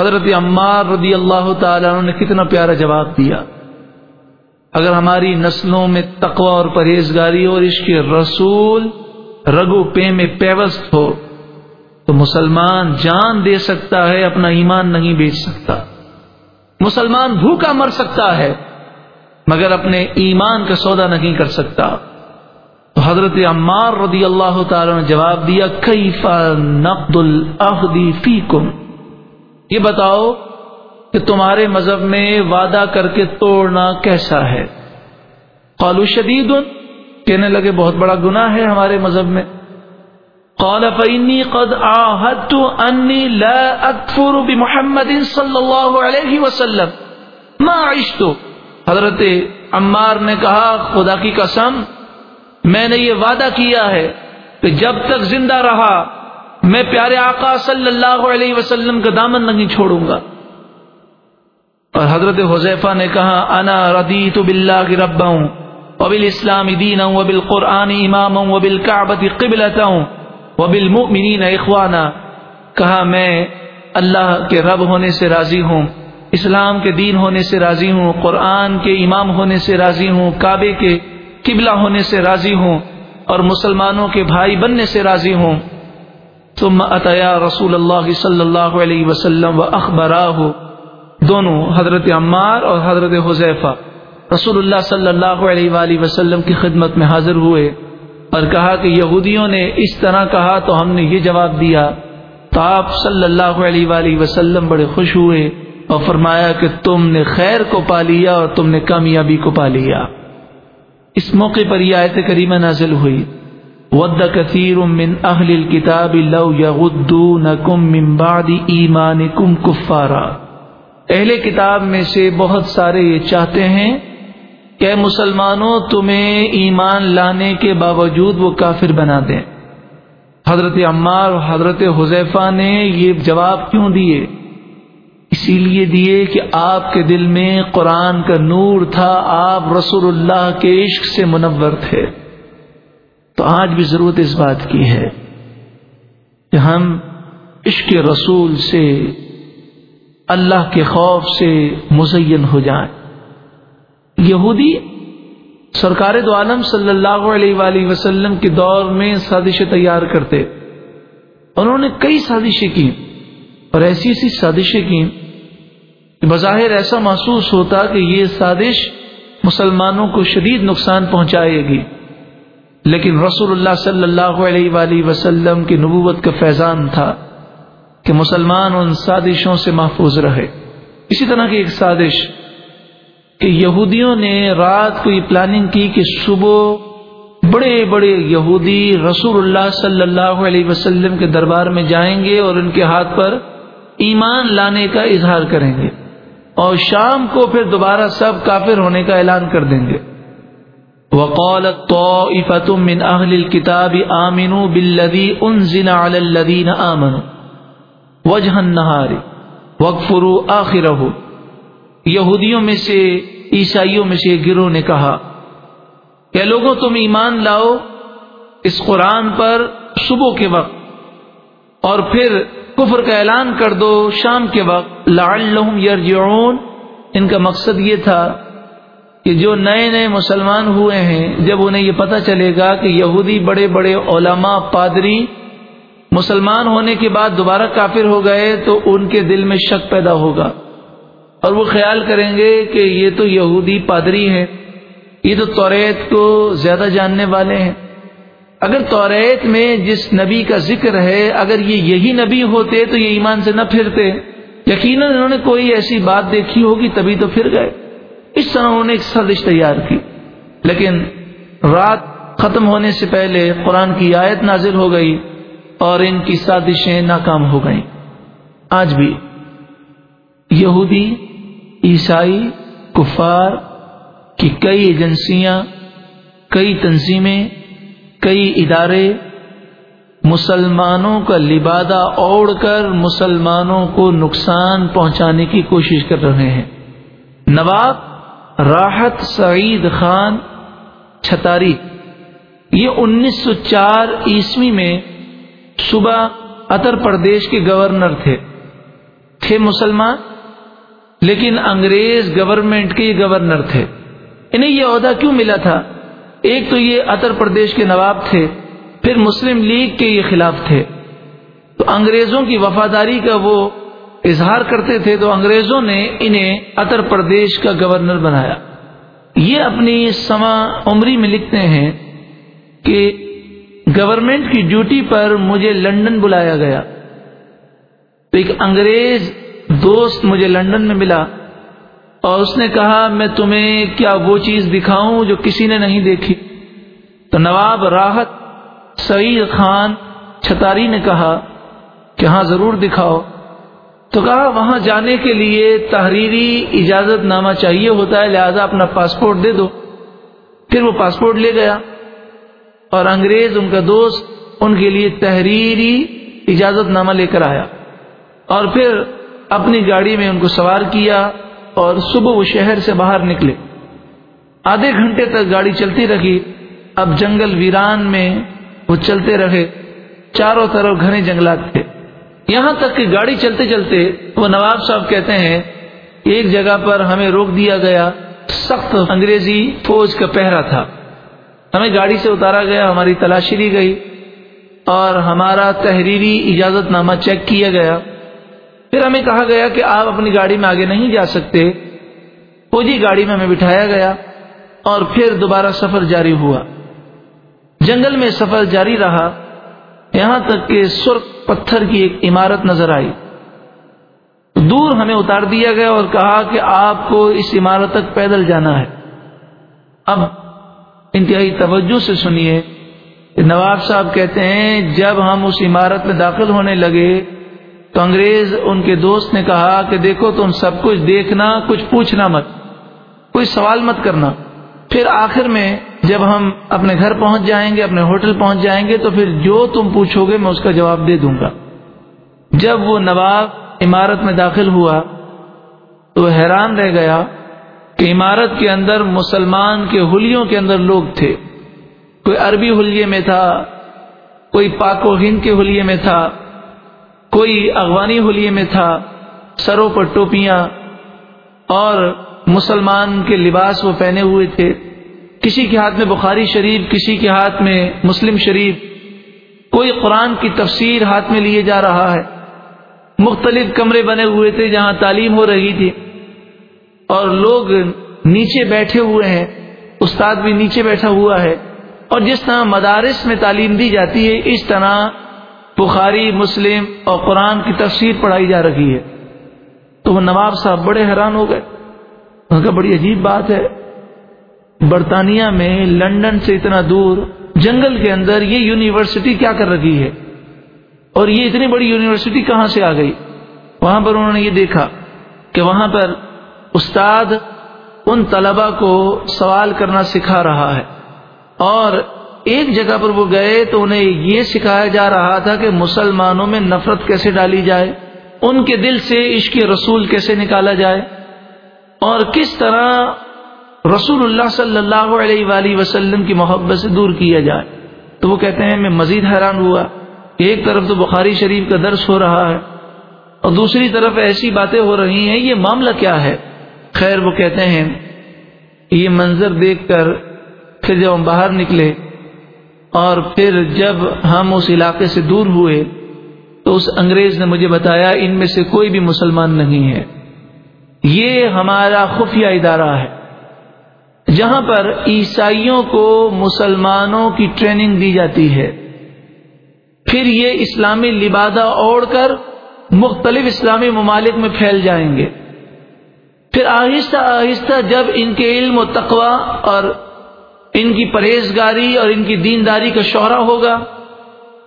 حضرت عمار رضی اللہ تعالیٰ نے کتنا پیارا جواب دیا۔ اگر ہماری نسلوں میں تقوی اور پرہیزگاری اور اس کے رسول رگو پے میں پیوست ہو تو مسلمان جان دے سکتا ہے، اپنا ایمان نہیں بیچ سکتا۔ مسلمان بھوکا مر سکتا ہے، مگر اپنے ایمان کا سودا نہیں کر سکتا۔ تو حضرت عمار رضی اللہ تعالی نے جواب دیا کیفا نقد العہدی فیکم؟ یہ بتاؤ کہ تمہارے مذہب میں وعدہ کر کے توڑنا کیسا ہے۔ قالو شدید، کہنے لگے، بہت بڑا گناہ ہے ہمارے مذہب میں۔ قال، فإني قد عاهدت أني لا أكفر بمحمد صلى الله عليه وسلم. ما عشت؟ حضرت عمار نے کہا، خدا کی قسم، میں نے یہ وعدہ کیا ہے کہ جب تک زندہ رہا، میں پیارے آقا صلی اللہ علیہ وسلم کا دامن نہیں چھوڑوں گا. اور حضرت حذیفہ نے کہا، انا ردیت باللہ ربا ہوں وبال اسلام دین ہوں وبال قرآن امام ہوں وبال قبلتا. ہوں وبال مؤمنین اخوانا، کہا میں اللہ کے رب ہونے سے راضی ہوں، اسلام کے دین ہونے سے راضی ہوں، قرآن کے امام ہونے سے راضی ہوں، کعبے کے قبلہ ہونے سے راضی ہوں، اور مسلمانوں کے بھائی بننے سے راضی ہوں۔ ثم اتیا رسول اللہ صلی اللہ علیہ وسلم و اخبراہ، دونوں، حضرت عمار اور حضرت حذیفہ۔ رسول اللہ صلی اللہ علیہ وآلہ وسلم کی خدمت میں حاضر ہوئے۔ اور کہا کہ یہودیوں نے اس طرح کہا تو ہم نے یہ جواب دیا، تو آپ صلی اللہ علیہ وآلہ وسلم بڑے خوش ہوئے اور فرمایا کہ تم نے خیر کو پا لیا اور تم نے کامیابی کو پا لیا۔ اس موقع پر یہ آیت کریمہ نازل ہوئی۔ ود کثیر من اہل الكتاب لو یغدونکم من بعد ایمانکم کفارا اہل کتاب میں سے بہت سارے یہ چاہتے ہیں کہ مسلمانوں تمہیں ایمان لانے کے باوجود وہ کافر بنا دیں۔ حضرت عمار اور حضرت حذیفہ نے یہ جواب کیوں دیے؟ اسی لیے دیے کہ آپ کے دل میں قرآن کا نور تھا، آپ رسول اللہ کے عشق سے منور تھے۔ تو آج بھی ضرورت اس بات کی ہے کہ ہم عشق رسول سے، اللہ کے خوف سے مزین ہو جائیں۔ یہودی سرکار دو عالم صلی اللہ علیہ وآلہ وسلم کے دور میں سازشیں تیار کرتے۔ انہوں نے کئی سازشیں کی اور ایسی ایسی سازشیں کی بظاہر ایسا محسوس ہوتا کہ یہ سازش مسلمانوں کو شدید نقصان پہنچائے گی۔ لیکن رسول اللہ صلی اللہ علیہ وآلہ وسلم کی نبوت کا فیضان تھا کہ مسلمان ان سازشوں سے محفوظ رہے۔ اسی طرح کی ایک سازش کہ یہودیوں نے رات کو یہ پلاننگ کی کہ صبح بڑے بڑے یہودی رسول اللہ صلی اللہ علیہ وسلم کے دربار میں جائیں گے اور ان کے ہاتھ پر ایمان لانے کا اظہار کریں گے اور شام کو پھر دوبارہ سب کافر ہونے کا اعلان کر دیں گے۔ وقالت طائفة من اهل الكتاب آمنوا بالذي انزل على الذين آمنوا وجه النهار واكفروا آخره یہودیوں میں سے، عیسائیوں میں سے گروہ نے کہا کہ لوگوں تم ایمان لاؤ اس قرآن پر صبح کے وقت اور پھر کفر کا اعلان کر دو شام کے وقت۔ لعلہم یرجعون۔ ان کا مقصد یہ تھا کہ جو نئے نئے مسلمان ہوئے ہیں، جب انہیں یہ پتہ چلے گا کہ یہودی بڑے بڑے علماء پادری مسلمان ہونے کے بعد دوبارہ کافر ہو گئے، تو ان کے دل میں شک پیدا ہوگا۔ اور وہ خیال کریں گے کہ یہ تو یہودی پادری ہے یہ تو توریت کو زیادہ جاننے والے ہیں۔ اگر توریت میں جس نبی کا ذکر ہے، اگر یہ یہی نبی ہوتے تو یہ ایمان سے نہ پھرتے۔ یقیناً انہوں نے کوئی ایسی بات دیکھی ہوگی تبھی تو پھر گئے۔ اس طرح انہوں نے ایک سازش تیار کی۔ لیکن رات ختم ہونے سے پہلے قرآن کی آیت نازل ہو گئی اور ان کی سازشیں ناکام ہو گئیں۔ آج بھی یہودی عیسائی کفار کی کئی ایجنسیاں، کئی تنظیمیں، کئی ادارے مسلمانوں کا لبادہ اوڑھ کر مسلمانوں کو نقصان پہنچانے کی کوشش کر رہے ہیں۔ نواب راحت سعید خان چھتاری، یہ انیس سو چار عیسوی میں صبح اتر پردیش کے گورنر تھے۔ تھے مسلمان لیکن انگریز گورنمنٹ کے یہ گورنر تھے۔ انہیں یہ عہدہ کیوں ملا تھا؟ ایک تو یہ اتر پردیش کے نواب تھے، پھر مسلم لیگ کے یہ خلاف تھے۔ تو انگریزوں کی وفاداری کا وہ اظہار کرتے تھے، تو انگریزوں نے انہیں اتر پردیش کا گورنر بنایا۔ یہ اپنی سما عمری میں لکھتے ہیں کہ گورنمنٹ کی ڈیوٹی پر مجھے لندن بلایا گیا۔ تو ایک انگریز دوست مجھے لندن میں ملا اور اس نے کہا، میں تمہیں کیا وہ چیز دکھاؤں جو کسی نے نہیں دیکھی؟ تو نواب راحت سعید خان چھتاری نے کہا، کہ ہاں ضرور دکھاؤ۔ تو کہا، وہاں جانے کے لیے تحریری اجازت نامہ چاہیے ہوتا ہے، لہذا اپنا پاسپورٹ دے دو۔ پھر وہ پاسپورٹ لے گیا اور انگریز ان کا دوست ان کے لیے تحریری اجازت نامہ لے کر آیا۔ اور پھر اپنی گاڑی میں ان کو سوار کیا اور صبح وہ شہر سے باہر نکلے۔ آدھے گھنٹے تک گاڑی چلتی رہی۔ اب جنگل ویران میں وہ چلتے رہے۔ چاروں طرف گھنے جنگلات تھے۔ یہاں تک کہ گاڑی چلتے چلتے وہ نواب صاحب کہتے ہیں، ایک جگہ پر ہمیں روک دیا گیا۔ سخت انگریزی فوج کا پہرا تھا۔ ہمیں گاڑی سے اتارا گیا، ہماری تلاشی لی گئی اور ہمارا تحریری اجازت نامہ چیک کیا گیا۔ پھر ہمیں کہا گیا کہ آپ اپنی گاڑی میں آگے نہیں جا سکتے۔ فوجی گاڑی میں ہمیں بٹھایا گیا اور پھر دوبارہ سفر جاری ہوا۔ جنگل میں سفر جاری رہا۔ یہاں تک کہ سرخ پتھر کی ایک عمارت نظر آئی۔ دور ہمیں اتار دیا گیا اور کہا کہ آپ کو اس عمارت تک پیدل جانا ہے۔ اب انتہائی توجہ سے سنیے نواب صاحب کہتے ہیں، جب ہم اس عمارت میں داخل ہونے لگے تو انگریز ان کے دوست نے کہا کہ دیکھو تم سب کچھ دیکھنا، کچھ پوچھنا مت، کوئی سوال مت کرنا۔ پھر آخر میں جب ہم اپنے گھر پہنچ جائیں گے، اپنے ہوٹل پہنچ جائیں گے، تو پھر جو تم پوچھو گے میں اس کا جواب دے دوں گا۔ جب وہ نواب عمارت میں داخل ہوا، تو حیران رہ گیا کہ عمارت کے اندر مسلمان کے ہولیوں کے اندر لوگ تھے۔ کوئی عربی ہولیے میں تھا، کوئی پاک و ہند کے ہولیے میں تھا۔ کوئی افغانی ہولیے میں تھا، سروں پر ٹوپیاں اور مسلمان کے لباس وہ پہنے ہوئے تھے۔ کسی کے ہاتھ میں بخاری شریف، کسی کے ہاتھ میں مسلم شریف۔ کوئی قرآن کی تفسیر ہاتھ میں لیے جا رہا ہے۔ مختلف کمرے بنے ہوئے تھے جہاں تعلیم ہو رہی تھی۔ اور لوگ نیچے بیٹھے ہوئے ہیں۔ استاد بھی نیچے بیٹھا ہوا ہے۔ اور جس طرح مدارس میں تعلیم دی جاتی ہے، اس طرح بخاری، مسلم اور قرآن کی تفسیر پڑھائی جا رہی ہے۔ تو وہ نواب صاحب بڑے حیران ہو گئے۔ ان کا بڑی عجیب بات ہے۔ برطانیہ میں لندن سے اتنا دور، جنگل کے اندر یہ یونیورسٹی کیا کر رہی ہے؟ اور یہ اتنی بڑی یونیورسٹی کہاں سے آ گئی؟ وہاں پر انہوں نے یہ دیکھا کہ وہاں پر استاد ان طلبا کو سوال کرنا سکھا رہا ہے۔ اور ایک جگہ پر وہ گئے تو انہیں یہ سکھایا جا رہا تھا کہ مسلمانوں میں نفرت کیسے ڈالی جائے، ان کے دل سے عشق رسول کیسے نکالا جائے، اور کس طرح رسول اللہ صلی اللہ علیہ وآلہ وسلم کی محبت سے دور کیا جائے۔ تو وہ کہتے ہیں، میں مزید حیران ہوا۔ ایک طرف تو بخاری شریف کا درس ہو رہا ہے، اور دوسری طرف ایسی باتیں ہو رہی ہیں، یہ معاملہ کیا ہے؟ خیر، وہ کہتے ہیں، یہ منظر دیکھ کر پھر جب ہم باہر نکلے اور پھر جب ہم اس علاقے سے دور ہوئے تو اس انگریز نے مجھے بتایا ان میں سے کوئی بھی مسلمان نہیں ہے۔ یہ ہمارا خفیہ ادارہ ہے۔ جہاں پر عیسائیوں کو مسلمانوں کی ٹریننگ دی جاتی ہے۔ پھر یہ اسلامی لبادہ اوڑھ کر مختلف اسلامی ممالک میں پھیل جائیں گے۔ پھر آہستہ آہستہ جب ان کے علم و تقوا اور ان کی پرہیزگاری اور ان کی دینداری کا شہرا ہوگا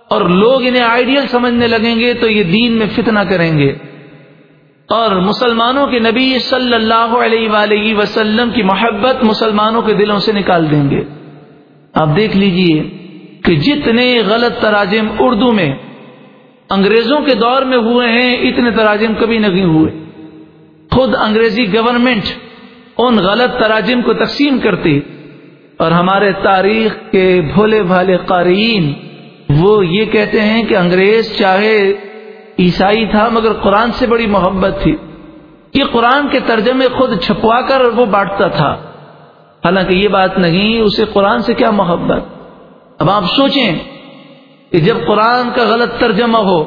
اور لوگ انہیں آئیڈیل سمجھنے لگیں گے تو یہ دین میں فتنہ کریں گے۔ اور مسلمانوں کے نبی صلی اللہ علیہ وآلہ وسلم کی محبت مسلمانوں کے دلوں سے نکال دیں گے۔ آپ دیکھ لیجیے کہ جتنے غلط تراجم اردو میں انگریزوں کے دور میں ہوئے ہیں، اتنے تراجم کبھی نہیں ہوئے۔ خود انگریزی گورنمنٹ ان غلط تراجم کو تقسیم کرتی اور ہمارے تاریخ کے بھولے بھالے قارئین وہ یہ کہتے ہیں کہ انگریز چاہے عیسائی تھا مگر قرآن سے بڑی محبت تھی۔ یہ قرآن کے ترجمے خود چھپوا کر وہ بانٹتا تھا۔ حالانکہ یہ بات نہیں، اسے قرآن سے کیا محبت؟ اب آپ سوچیں کہ جب قرآن کا غلط ترجمہ ہو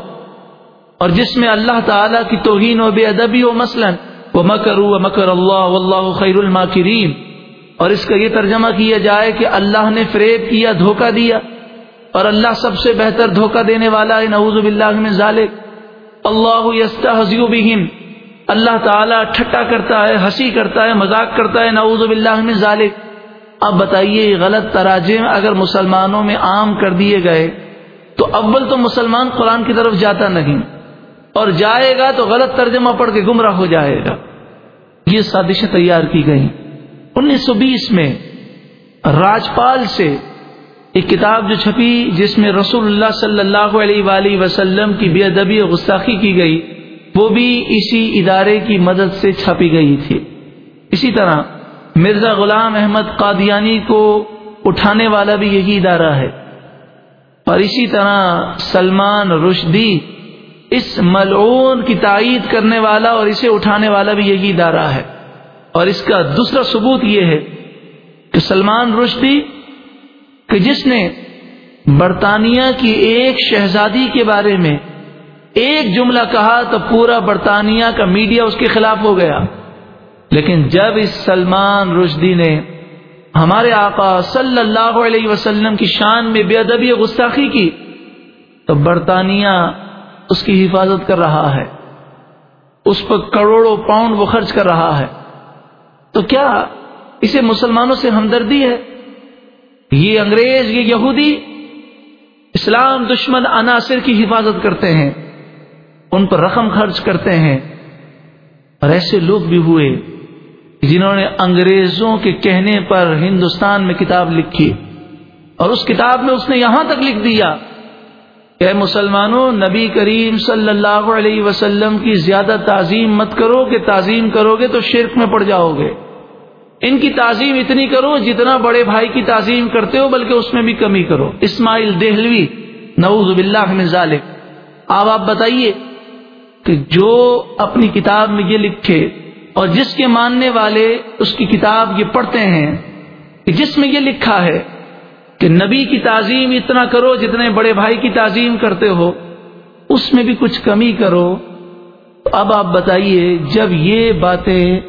اور جس میں اللہ تعالی کی توہین و بے ادبی ہو، مثلا وہ مکر مکر اللہ اللہ خیر الماکرین اور اس کا یہ ترجمہ کیا جائے کہ اللہ نے فریب کیا، دھوکہ دیا، اور اللہ سب سے بہتر دھوکہ دینے والا ہے نعوذ باللہ من ذالک، اللہ یستہزئ بہم، اللہ تعالیٰ ٹھٹا کرتا ہے، ہنسی کرتا ہے، مذاق کرتا ہے، نعوذ باللہ من ذالک۔ اب بتائیے، غلط تراجم اگر مسلمانوں میں عام کر دیے گئے، تو اول تو مسلمان قرآن کی طرف جاتا نہیں، اور جائے گا تو غلط ترجمہ پڑھ کے گمراہ ہو جائے گا۔ یہ سازشیں تیار کی گئی انیس سو بیس میں راجپال سے ایک کتاب جو چھپی جس میں رسول اللہ صلی اللہ علیہ وآلہ وسلم کی بے ادبی اور گستاخی کی گئی، وہ بھی اسی ادارے کی مدد سے چھپی گئی تھی۔ اسی طرح مرزا غلام احمد قادیانی کو اٹھانے والا بھی یہی ادارہ ہے۔ اور اسی طرح سلمان رشدی، اس ملعون کی تائید کرنے والا اور اسے اٹھانے والا بھی یہی ادارہ ہے۔ اور اس کا دوسرا ثبوت یہ ہے کہ سلمان رشدی کہ جس نے برطانیہ کی ایک شہزادی کے بارے میں ایک جملہ کہا تو پورا برطانیہ کا میڈیا اس کے خلاف ہو گیا۔ لیکن جب اس سلمان رشدی نے ہمارے آقا صلی اللہ علیہ وسلم کی شان میں بے ادبی گستاخی کی تو برطانیہ اس کی حفاظت کر رہا ہے۔ اس پر کروڑوں پاؤنڈ وہ خرچ کر رہا ہے۔ تو کیا اسے مسلمانوں سے ہمدردی ہے؟ یہ انگریز، یہ یہودی اسلام دشمن عناصر کی حفاظت کرتے ہیں، ان پر رقم خرچ کرتے ہیں۔ اور ایسے لوگ بھی ہوئے جنہوں نے انگریزوں کے کہنے پر ہندوستان میں کتاب لکھی۔ اور اس کتاب میں اس نے یہاں تک لکھ دیا کہ مسلمانوں، نبی کریم صلی اللہ علیہ وسلم کی زیادہ تعظیم مت کرو، کہ تعظیم کرو گے تو شرک میں پڑ جاؤ گے۔ ان کی تعظیم اتنی کرو جتنا بڑے بھائی کی تعظیم کرتے ہو، بلکہ اس میں بھی کمی کرو۔ اسماعیل دہلوی، نعوذ باللہ من ذالک۔ اب آپ بتائیے کہ جو اپنی کتاب میں یہ لکھے اور جس کے ماننے والے اس کی کتاب یہ پڑھتے ہیں، کہ جس میں یہ لکھا ہے کہ نبی کی تعظیم اتنا کرو جتنے بڑے بھائی کی تعظیم کرتے ہو، اس میں بھی کچھ کمی کرو۔ تو اب آپ بتائیے، جب یہ باتیں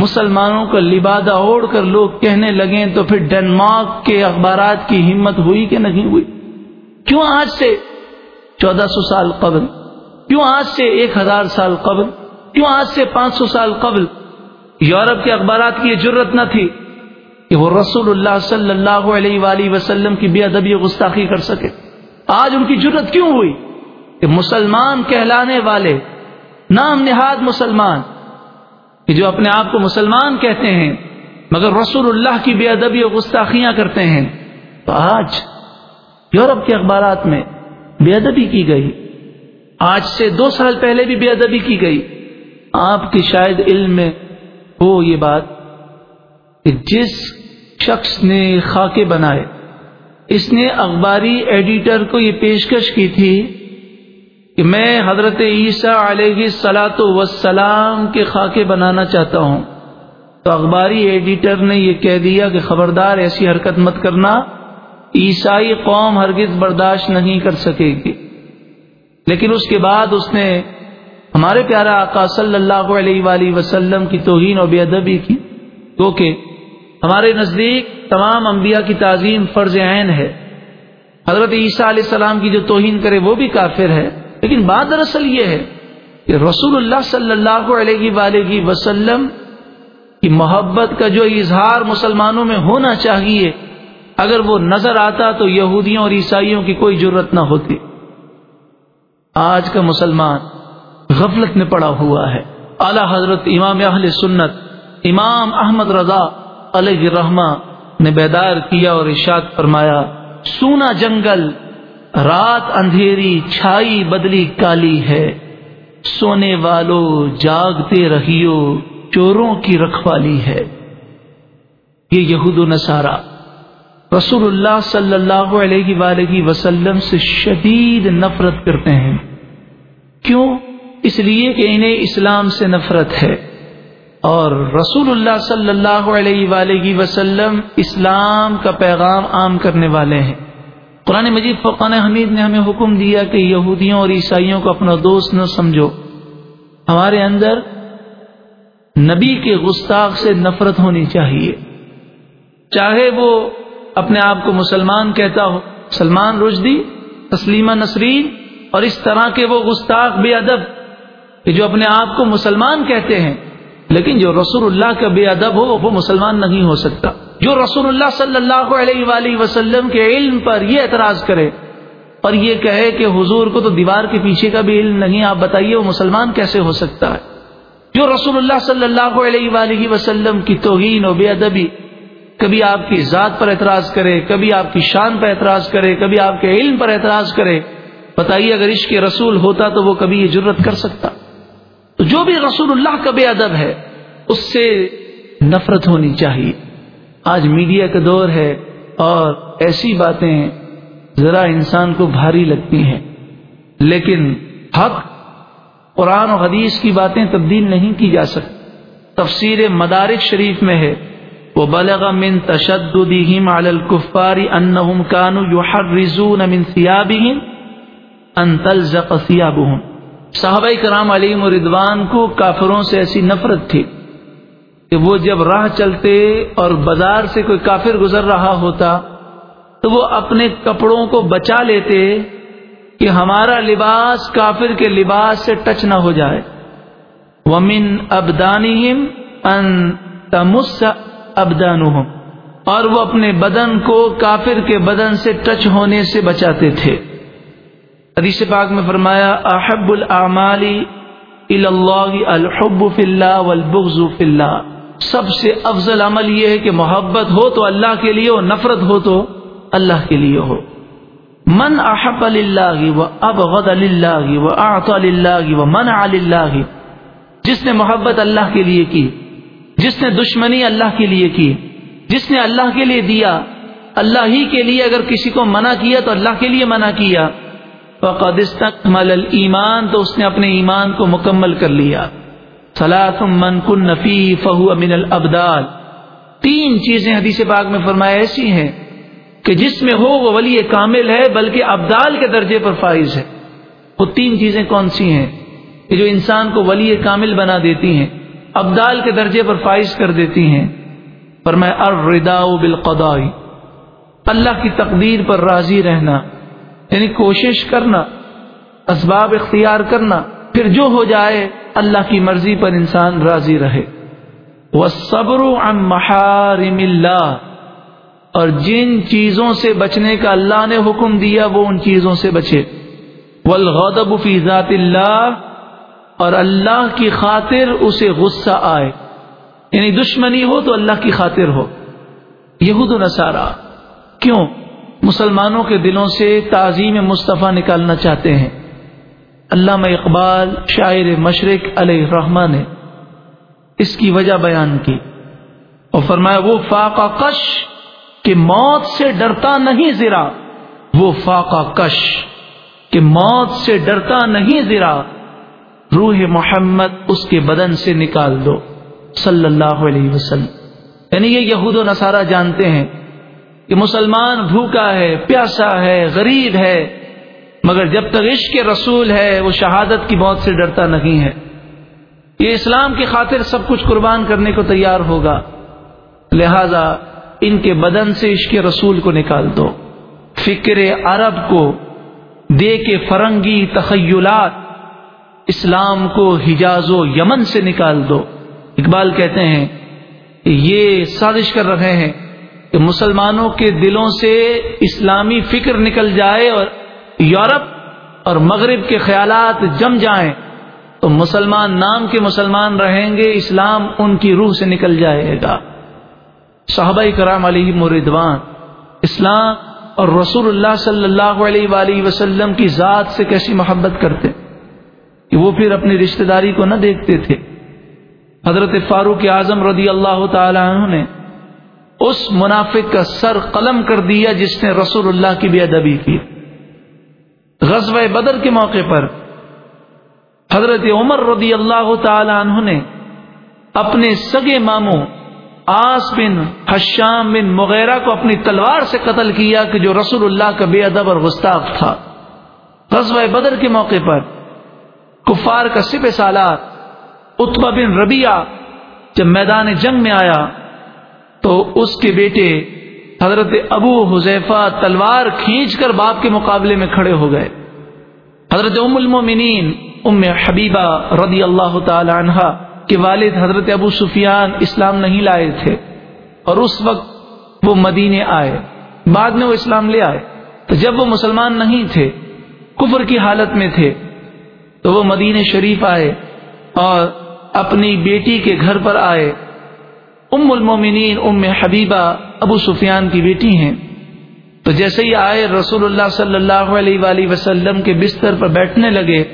مسلمانوں کا لبادہ اوڑھ کر لوگ کہنے لگیں تو پھر ڈنمارک کے اخبارات کی ہمت ہوئی کہ نہیں ہوئی؟ کیوں آج سے چودہ سو سال قبل؟ کیوں آج سے ایک ہزار سال قبل؟ کیوں آج سے پانچ سو سال قبل؟ یورپ کے اخبارات کی یہ ضرورت نہ تھی کہ وہ رسول اللہ صلی اللہ علیہ وآلہ وسلم کی بے ادبی گستاخی کر سکے۔ آج ان کی ضرورت کیوں ہوئی؟ کہ مسلمان کہلانے والے، نام نہاد مسلمان کہ جو اپنے آپ کو مسلمان کہتے ہیں، مگر رسول اللہ کی بے ادبی و گستاخیاں کرتے ہیں۔ تو آج یورپ کے اخبارات میں بے ادبی کی گئی۔ آج سے دو سال پہلے بھی بے ادبی کی گئی۔ آپ کی شاید علم میں ہو یہ بات کہ جس شخص نے خاکے بنائے، اس نے اخباری ایڈیٹر کو یہ پیشکش کی تھی کہ میں حضرت عیسیٰ علیہ سلاۃ وسلام کے خاکے بنانا چاہتا ہوں۔ تو اخباری ایڈیٹر نے یہ کہہ دیا کہ خبردار ایسی حرکت مت کرنا، عیسائی قوم ہرگز برداشت نہیں کر سکے گی۔ لیکن اس کے بعد اس نے ہمارے پیارا آقا صلی اللہ علیہ وآلہ وسلم کی توہین و بے ادبی کی کیونکہ ہمارے نزدیک تمام انبیاء کی تعظیم فرض عین ہے۔ حضرت عیسیٰ علیہ السلام کی جو توہین کرے وہ بھی کافر ہے۔ لیکن بات دراصل یہ ہے کہ رسول اللہ صلی اللہ علیہ وآلہ وسلم کی محبت کا جو اظہار مسلمانوں میں ہونا چاہیے، اگر وہ نظر آتا تو یہودیوں اور عیسائیوں کی کوئی ضرورت نہ ہوتی۔ آج کا مسلمان غفلت میں پڑا ہوا ہے۔ اعلی حضرت امام اہل سنت، امام احمد رضا علیہ رحمہ نے بیدار کیا اور ارشاد فرمایا، سونا جنگل رات اندھیری چھائی بدلی کالی ہے۔ سونے والو، جاگتے رہیو، چوروں کی رکھوالی ہے۔ یہ یہود و نصارہ، رسول اللہ صلی اللہ علیہ وآلہ وسلم سے شدید نفرت کرتے ہیں۔ کیوں؟ اس لیے کہ انہیں اسلام سے نفرت ہے۔ اور رسول اللہ صلی اللہ علیہ وآلہ وسلم اسلام کا پیغام عام کرنے والے ہیں۔ قرآن مجید فقان حمید نے ہمیں حکم دیا کہ یہودیوں اور عیسائیوں کو اپنا دوست نہ سمجھو۔ ہمارے اندر نبی کے گستاخ سے نفرت ہونی چاہیے۔ چاہے وہ اپنے آپ کو مسلمان کہتا ہو سلمان رشدی، تسلیمہ نسرین، اور اس طرح کے وہ گستاخ بے ادب کہ جو اپنے آپ کو مسلمان کہتے ہیں، لیکن جو رسول اللہ کا بے ادب ہو، وہ مسلمان نہیں ہو سکتا۔ جو رسول اللہ صلی اللہ علیہ وآلہ وسلم کے علم پر یہ اعتراض کرے اور یہ کہے کہ حضور کو تو دیوار کے پیچھے کا بھی علم نہیں، آپ بتائیے وہ مسلمان کیسے ہو سکتا ہے؟ جو رسول اللہ صلی اللہ علیہ وآلہ وسلم کی توہین و بے ادبی، کبھی آپ کی ذات پر اعتراض کرے، کبھی آپ کی شان پر اعتراض کرے، کبھی آپ کے علم پر اعتراض کرے، بتائیے اگر عشق رسول ہوتا تو وہ کبھی یہ جرت کر سکتا؟ تو جو بھی رسول اللہ کا بے ادب ہے، اس سے نفرت ہونی چاہیے۔ آج میڈیا کا دور ہے اور ایسی باتیں ذرا انسان کو بھاری لگتی ہیں۔ لیکن حق، قرآن و حدیث کی باتیں تبدیل نہیں کی جا سکتی۔ تفسیر مدارک شریف میں ہے۔ وہ بلغ من تشددهم على الكفار انهم كانوا يحرزون من ثيابهم ان تلزق ثيابهم۔ صحابہ کرام علیہ مردوان کو کافروں سے ایسی نفرت تھی۔ کہ وہ جب راہ چلتے اور بازار سے کوئی کافر گزر رہا ہوتا، تو وہ اپنے کپڑوں کو بچا لیتے کہ ہمارا لباس کافر کے لباس سے ٹچ نہ ہو جائے۔ ومن ابدانیم ان تمس ابدان اور وہ اپنے بدن کو کافر کے بدن سے ٹچ ہونے سے بچاتے تھے۔ حدیث پاک میں فرمایا احب العمالی اللہ الحب فی اللہ والبغض فی اللہ سب سے افضل عمل یہ ہے کہ محبت ہو تو اللہ کے لیے ہو نفرت ہو تو اللہ کے لیے ہو۔ من احب اللہ و اب غد اللہ و آط اللہ و من اللہ جس نے محبت اللہ کے لیے کی، جس نے دشمنی اللہ کے لیے کی، جس نے اللہ کے لیے دیا، اللہ ہی کے لیے اگر کسی کو منع کیا تو اللہ کے لیے منع کیا۔ فقد استكمل ایمان تو اس نے اپنے ایمان کو مکمل کر لیا۔ من کن نفی فہو امین البدال تین چیزیں حدیث پاک میں فرمایا ایسی ہیں کہ جس میں ہو وہ ولی کامل ہے، بلکہ ابدال کے درجے پر فائز ہے۔ وہ تین چیزیں کون سی ہیں کہ جو انسان کو ولی کامل بنا دیتی ہیں، ابدال کے درجے پر فائز کر دیتی ہیں۔ پر میں اردا بالقدائی اللہ کی تقدیر پر راضی رہنا یعنی کوشش کرنا، اسباب اختیار کرنا، پھر جو ہو جائے اللہ کی مرضی پر انسان راضی رہے۔ وہ صبر محارم اللہ اور جن چیزوں سے بچنے کا اللہ نے حکم دیا، وہ ان چیزوں سے بچے۔ والغضب فی ذات اللہ اور اللہ کی خاطر اسے غصہ آئے۔ یعنی دشمنی ہو تو اللہ کی خاطر ہو۔ یہود و نصارہ، کیوں؟ مسلمانوں کے دلوں سے تعظیم مصطفیٰ نکالنا چاہتے ہیں۔ علامہ اقبال شاعر مشرق علیہ الرحمٰ نے اس کی وجہ بیان کی اور فرمایا، وہ فاقہ کش کہ موت سے ڈرتا نہیں زرا۔ وہ فاقہ کش کہ موت سے ڈرتا نہیں زرا۔ روح محمد اس کے بدن سے نکال دو۔ صلی اللہ علیہ وسلم۔ یعنی یہ یہود و نصارہ جانتے ہیں کہ مسلمان بھوکا ہے، پیاسا ہے، غریب ہے۔ مگر جب تک عشق رسول ہے، وہ شہادت کی موت سے ڈرتا نہیں ہے۔ یہ اسلام کی خاطر سب کچھ قربان کرنے کو تیار ہوگا۔ لہذا ان کے بدن سے عشق رسول کو نکال دو۔ فکر عرب کو دے کے فرنگی تخیلات اسلام کو حجاز و یمن سے نکال دو۔ اقبال کہتے ہیں کہ یہ سازش کر رہے ہیں کہ مسلمانوں کے دلوں سے اسلامی فکر نکل جائے اور یورپ اور مغرب کے خیالات جم جائیں تو مسلمان نام کے مسلمان رہیں گے، اسلام ان کی روح سے نکل جائے گا۔ صحابہ کرام علیہ مردوان اسلام اور رسول اللہ صلی اللہ علیہ وآلہ وسلم کی ذات سے کیسی محبت کرتے کہ وہ پھر اپنی رشتہ داری کو نہ دیکھتے تھے۔ حضرت فاروق اعظم رضی اللہ تعالی عنہ نے اس منافق کا سر قلم کر دیا جس نے رسول اللہ کی بے ادبی کی۔ غزوہ بدر کے موقع پر حضرت عمر رضی اللہ تعالی عنہ نے اپنے سگے ماموں آس بن حشام بن مغیرہ کو اپنی تلوار سے قتل کیا کہ جو رسول اللہ کا بے ادب اور گستاخ تھا۔ غزوہ بدر کے موقع پر کفار کا سپ سالار اتبا بن ربیہ جب میدان جنگ میں آیا تو اس کے بیٹے حضرت ابو حذیفہ تلوار کھینچ کر باپ کے مقابلے میں کھڑے ہو گئے۔ حضرت ام المومنین، ام حبیبہ رضی اللہ تعالی عنہ کے والد حضرت ابو سفیان اسلام نہیں لائے تھے اور اس وقت وہ مدینے آئے، بعد میں وہ اسلام لے آئے۔ تو جب وہ مسلمان نہیں تھے، کفر کی حالت میں تھے، تو وہ مدین شریف آئے اور اپنی بیٹی کے گھر پر آئے۔ ام المومنین ام حبیبہ ابو سفیان کی بیٹی ہیں۔ تو جیسے ہی آئے رسول اللہ صلی اللہ علیہ وآلہ وسلم کے بستر پر بیٹھنے لگے،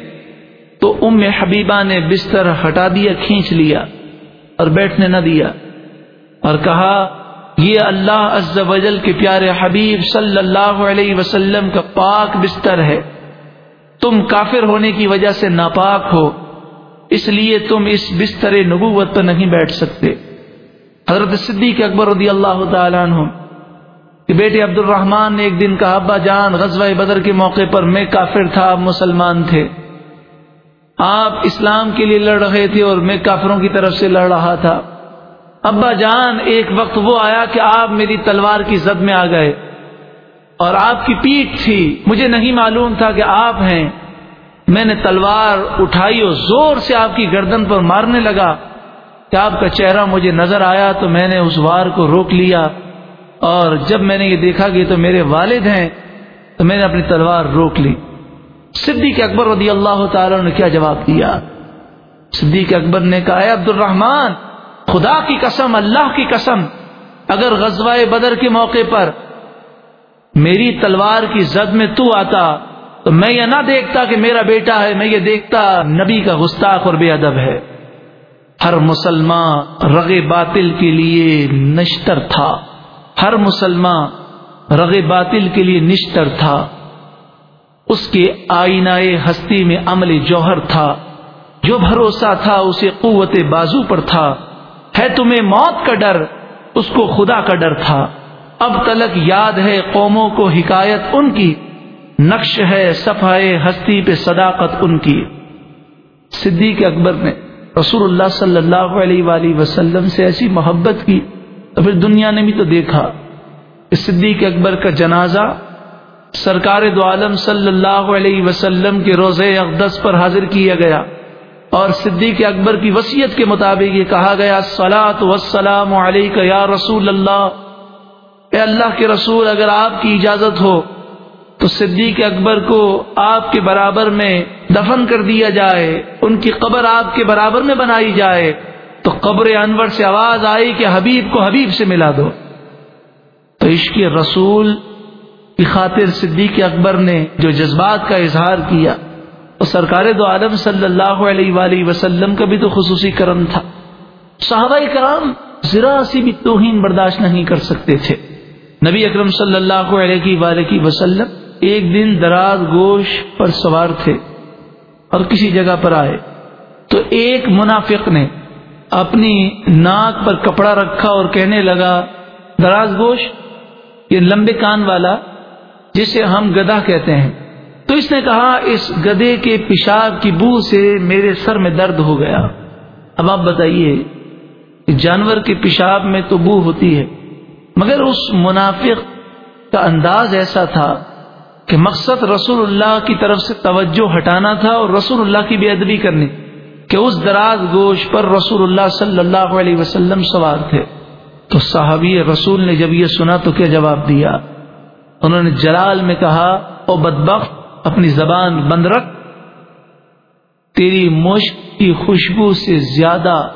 تو ام حبیبہ نے بستر ہٹا دیا، کھینچ لیا اور بیٹھنے نہ دیا۔ اور کہا، یہ اللہ عز و جل کے پیارے حبیب صلی اللہ علیہ وسلم کا پاک بستر ہے۔ تم کافر ہونے کی وجہ سے ناپاک ہو، اس لیے تم اس بستر نبوت پر نہیں بیٹھ سکتے۔ حضرت صدیق اکبر رضی اللہ تعالیٰ عنہ کہ بیٹے عبد الرحمان نے ایک دن کہا، ابا جان، غزوہ بدر کے موقع پر میں کافر تھا، آپ مسلمان تھے۔ آپ اسلام کے لیے لڑ رہے تھے اور میں کافروں کی طرف سے لڑ رہا تھا۔ ابا جان، ایک وقت وہ آیا کہ آپ میری تلوار کی زد میں آ گئے اور آپ کی پیٹ تھی۔ مجھے نہیں معلوم تھا کہ آپ ہیں۔ میں نے تلوار اٹھائی اور زور سے آپ کی گردن پر مارنے لگا۔ کہ آپ کا چہرہ مجھے نظر آیا تو میں نے اس وار کو روک لیا اور جب میں نے یہ دیکھا کہ تو میرے والد ہیں تو میں نے اپنی تلوار روک لی۔ صدیق اکبر رضی اللہ تعالی نے کیا جواب دیا؟ صدیق اکبر نے کہا، اے عبد الرحمان خدا کی قسم، اللہ کی قسم، اگر غزوہ بدر کے موقع پر میری تلوار کی زد میں تو آتا تو میں یہ نہ دیکھتا کہ میرا بیٹا ہے، میں یہ دیکھتا نبی کا گستاخ اور بے ادب ہے۔ ہر مسلمان رگ باطل کے لیے نشتر تھا۔ ہر مسلمان رگ باطل کے لیے نشتر تھا۔ اس کے آئینہ ہستی میں عمل جوہر تھا۔ جو بھروسہ تھا اسے قوت بازو پر تھا۔ ہے تمہیں موت کا ڈر؟ اس کو خدا کا ڈر تھا۔ اب تلک یاد ہے قوموں کو حکایت ان کی۔ نقش ہے صفائے ہستی پہ صداقت ان کی۔ صدیق اکبر نے رسول اللہ صلی اللہ علیہ وآلہ وسلم سے ایسی محبت کی تو پھر دنیا نے بھی تو دیکھا کہ صدیق اکبر کا جنازہ سرکار دو عالم صلی اللہ علیہ وسلم کے روز اقدس پر حاضر کیا گیا اور صدیق اکبر کی وصیت کے مطابق یہ کہا گیا سلاۃ وسلام علیہ یا رسول اللہ، اے اللہ کے رسول، اگر آپ کی اجازت ہو تو صدیق اکبر کو آپ کے برابر میں دفن کر دیا جائے، ان کی قبر آپ کے برابر میں بنائی جائے، تو قبر انور سے آواز آئی کہ حبیب کو حبیب سے ملا دو۔ تو عشق رسول کی خاطر صدیق اکبر نے جو جذبات کا اظہار کیا تو سرکار دو عالم صلی اللہ علیہ وآلہ وسلم کا بھی تو خصوصی کرم تھا۔ صحابہ کرام ذرا سی بھی توہین برداشت نہیں کر سکتے تھے۔ نبی اکرم صلی اللہ علیہ وآلہ وسلم ایک دن دراز گوش پر سوار تھے۔ اور کسی جگہ پر آئے۔ تو ایک منافق نے اپنی ناک پر کپڑا رکھا اور کہنے لگا، دراز گوش، یہ لمبے کان والا، جسے ہم گدا کہتے ہیں۔ تو اس نے کہا، اس گدے کے پیشاب کی بو سے میرے سر میں درد ہو گیا۔ اب آپ بتائیے جانور کے پیشاب میں تو بو ہوتی ہے، مگر اس منافق کا انداز ایسا تھا کہ مقصد رسول اللہ کی طرف سے توجہ ہٹانا تھا اور رسول اللہ کی بے ادبی کرنی، کہ اس دراز گوش پر رسول اللہ صلی اللہ علیہ وسلم سوار تھے۔ تو صحابی رسول نے جب یہ سنا تو کیا جواب دیا؟ انہوں نے جلال میں کہا، او بدبخت، اپنی زبان بند رکھ، تیری مشک کی خوشبو سے زیادہ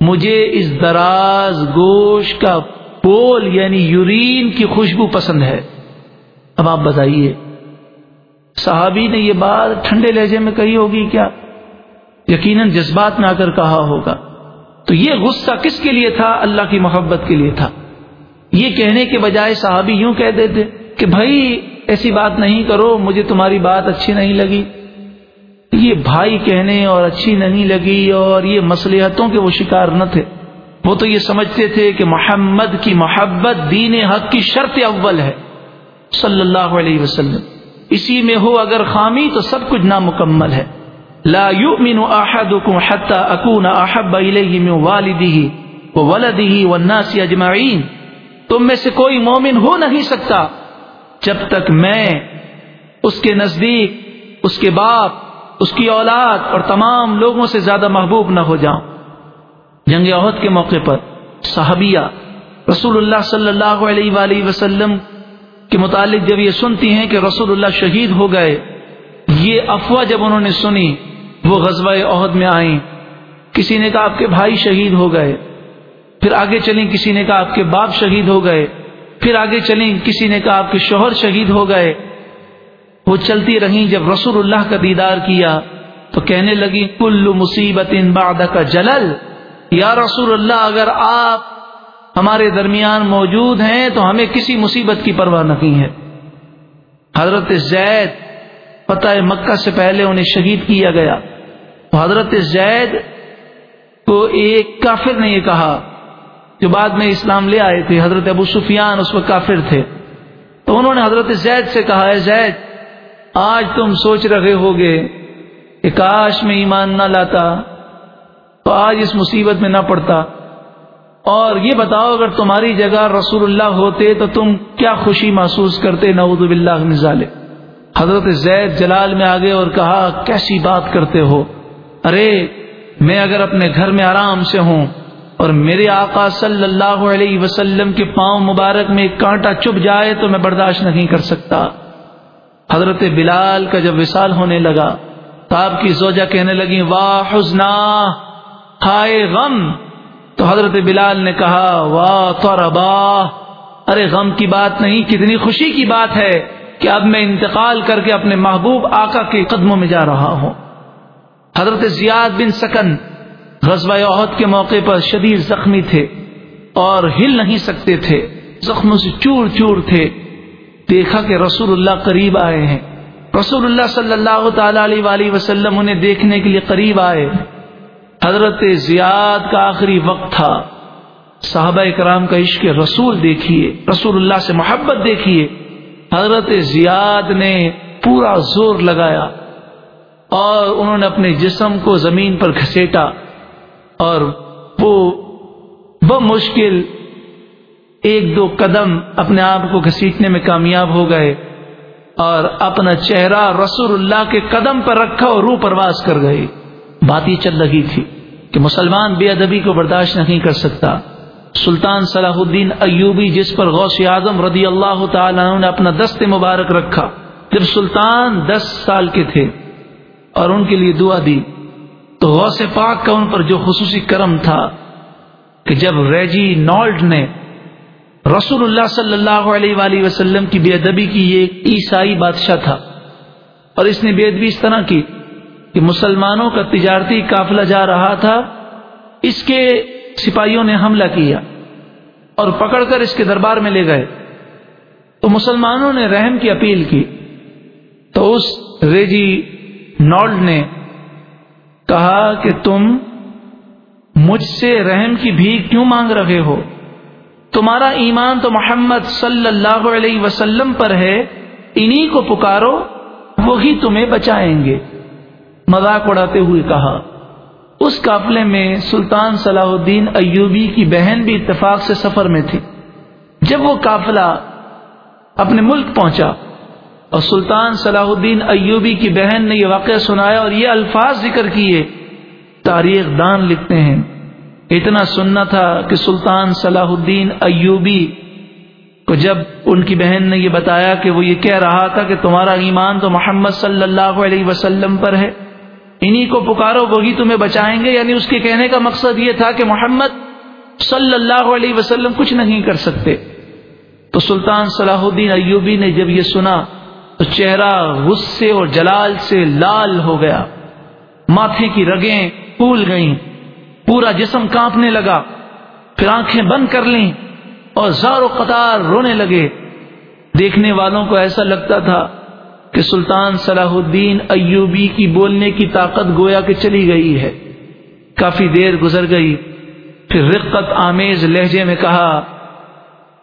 مجھے اس دراز گوشت کا پول یعنی یورین کی خوشبو پسند ہے۔ اب آپ بتائیے، صحابی نے یہ بات ٹھنڈے لہجے میں کہی ہوگی کیا؟ یقیناً جذبات میں آ کر کہا ہوگا۔ تو یہ غصہ کس کے لیے تھا؟ اللہ کی محبت کے لیے تھا۔ یہ کہنے کے بجائے صحابی یوں کہہ دیتے کہ بھائی، ایسی بات نہیں کرو، مجھے تمہاری بات اچھی نہیں لگی۔ یہ بھائی کہنے اور اچھی نہیں لگی اور یہ مصلحتوں کے وہ شکار نہ تھے۔ وہ تو یہ سمجھتے تھے کہ محمد کی محبت دین حق کی شرط اول ہے۔ صلی اللہ علیہ وسلم، اسی میں ہو اگر خامی تو سب کچھ نامکمل ہے۔ لا يؤمن احدكم حتى اكون احب اليه من والده وولده والناس اجمعين تم میں سے کوئی مومن ہو نہیں سکتا جب تک میں، اس کے نزدیک، اس کے باپ، اس کی اولاد اور تمام لوگوں سے زیادہ محبوب نہ ہو جاؤں۔ جنگ عہد کے موقع پر صحابیہ رسول اللہ صلی اللہ علیہ وآلہ وسلم کے متعلق جب یہ سنتی ہیں کہ رسول اللہ شہید ہو گئے، یہ افواہ جب انہوں نے سنی، وہ غزوہ عہد میں آئیں۔ کسی نے کہا آپ کے بھائی شہید ہو گئے، پھر آگے چلیں کسی نے کہا آپ کے باپ شہید ہو گئے، پھر آگے چلیں کسی نے کہا آپ کے شوہر شہید ہو گئے۔ وہ چلتی رہیں جب رسول اللہ کا دیدار کیا، تو کہنے لگی کل مصیبت ان کا جلل۔ یا رسول اللہ، اگر آپ ہمارے درمیان موجود ہیں تو ہمیں کسی مصیبت کی پرواہ نہیں ہے۔ حضرت زید فتح مکہ سے پہلے انہیں شہید کیا گیا۔ تو حضرت زید کو ایک کافر نے یہ کہا جو بعد میں اسلام لے آئے تھے، حضرت ابو سفیان اس وقت کافر تھے۔ تو انہوں نے حضرت زید سے کہا ہے زید، آج تم سوچ رہے ہوگے کہ کاش میں ایمان نہ لاتا تو آج اس مصیبت میں نہ پڑتا۔ اور یہ بتاؤ اگر تمہاری جگہ رسول اللہ ہوتے تو تم کیا خوشی محسوس کرتے؟ نعوذ باللہ من حضرت زید جلال میں آگے اور کہا، کیسی بات کرتے ہو؟ ارے، میں اگر اپنے گھر میں آرام سے ہوں اور میرے آقا صلی اللہ علیہ وسلم کے پاؤں مبارک میں ایک کانٹا چپ جائے تو میں برداشت نہیں کر سکتا۔ حضرت بلال کا جب وصال ہونے لگا تو آپ کی زوجہ کہنے لگی واہ حزنا ہائے غم۔ تو حضرت بلال نے کہا واہ تو ارے غم کی بات نہیں، کتنی خوشی کی بات ہے کہ اب میں انتقال کر کے اپنے محبوب آقا کے قدموں میں جا رہا ہوں۔ حضرت زیاد بن سکن غزوہ عہد کے موقع پر شدید زخمی تھے اور ہل نہیں سکتے تھے، زخموں سے چور چور تھے۔ دیکھا کہ رسول اللہ قریب آئے ہیں۔ رسول اللہ صلی اللہ تعالی علیہ وسلم انہیں دیکھنے کے لیے قریب آئے۔ حضرت زیاد کا آخری وقت تھا۔ صحابہ کرام کا عشق رسول دیکھیے، رسول اللہ سے محبت دیکھیے۔ حضرت زیاد نے پورا زور لگایا اور انہوں نے اپنے جسم کو زمین پر گھسیٹا اور وہ وہ مشکل ایک دو قدم اپنے آپ کو گھسیٹنے میں کامیاب ہو گئے اور اپنا چہرہ رسول اللہ کے قدم پر رکھا اور روح پرواز کر گئے۔ بات یہ چل رہی تھی۔ کہ مسلمان بے ادبی کو برداشت نہیں کر سکتا۔ سلطان صلاح الدین ایوبی، جس پر غوث اعظم رضی اللہ تعالیٰ نے اپنا دست مبارک رکھا، جب سلطان دس سال کے تھے اور ان کے لیے دعا دی، تو غوث پاک کا ان پر جو خصوصی کرم تھا کہ جب ریجی نالڈ نے رسول اللہ صلی اللہ علیہ وآلہ وسلم کی بے ادبی کی یہ عیسائی بادشاہ تھا اور اس نے بے ادبی اس طرح کی۔ کہ مسلمانوں کا تجارتی قافلہ جا رہا تھا، اس کے سپاہیوں نے حملہ کیا اور پکڑ کر اس کے دربار میں لے گئے۔ تو مسلمانوں نے رحم کی اپیل کی۔ تو اس ریجی نالڈ نے کہا کہ تم مجھ سے رحم کی بھی کیوں مانگ رہے ہو؟ تمہارا ایمان تو محمد صلی اللہ علیہ وسلم پر ہے، انہی کو پکارو، وہی تمہیں بچائیں گے۔ مذاق اڑاتے ہوئے کہا، اس قافلے میں سلطان صلاح الدین ایوبی کی بہن بھی اتفاق سے سفر میں تھی۔ جب وہ قافلہ اپنے ملک پہنچا اور سلطان صلاح الدین ایوبی کی بہن نے یہ واقعہ سنایا اور یہ الفاظ ذکر کیے، تاریخ دان لکھتے ہیں۔ اتنا سننا تھا کہ سلطان صلاح الدین ایوبی کو جب ان کی بہن نے یہ بتایا کہ وہ یہ کہہ رہا تھا کہ تمہارا ایمان تو محمد صلی اللہ علیہ وسلم پر ہے انہی کو پکارو، وہی تمہیں بچائیں گے۔ یعنی اس کے کہنے کا مقصد یہ تھا کہ محمد صلی اللہ علیہ وسلم کچھ نہیں کر سکتے۔ تو سلطان صلاح الدین ایوبی نے جب یہ سنا تو چہرہ غصے اور جلال سے لال ہو گیا۔ ماتھے کی رگیں پھول گئیں، پورا جسم کانپنے لگا۔ پھر آنکھیں بند کر لیں اور زار و قطار رونے لگے۔ دیکھنے والوں کو ایسا لگتا تھا کہ سلطان صلاح الدین ایوبی کی بولنے کی طاقت گویا کہ چلی گئی ہے۔ کافی دیر گزر گئی۔ پھر رقت آمیز لہجے میں کہا،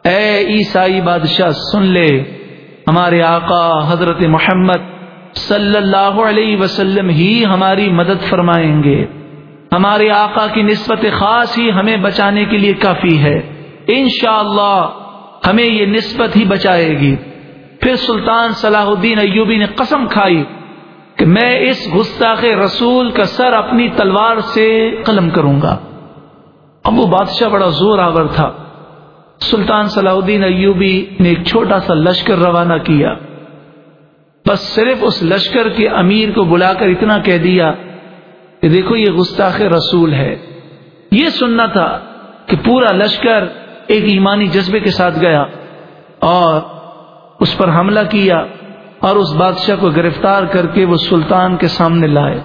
اے عیسائی بادشاہ سن لے، ہمارے آقا حضرت محمد صلی اللہ علیہ وسلم ہی ہماری مدد فرمائیں گے۔ ہمارے آقا کی نسبت خاص ہی ہمیں بچانے کے لیے کافی ہے۔ انشاءاللہ اللہ ہمیں یہ نسبت ہی بچائے گی۔ پھر سلطان صلاح الدین ایوبی نے قسم کھائی کہ میں اس گستاخ رسول کا سر اپنی تلوار سے قلم کروں گا۔ اب وہ بادشاہ بڑا زور آور تھا۔ سلطان صلاح الدین ایوبی نے ایک چھوٹا سا لشکر روانہ کیا۔ بس صرف اس لشکر کے امیر کو بلا کر اتنا کہہ دیا کہ دیکھو یہ گستاخ رسول ہے۔ یہ سننا تھا کہ پورا لشکر ایک ایمانی جذبے کے ساتھ گیا اور اس پر حملہ کیا اور اس بادشاہ کو گرفتار کر کے وہ سلطان کے سامنے لائے۔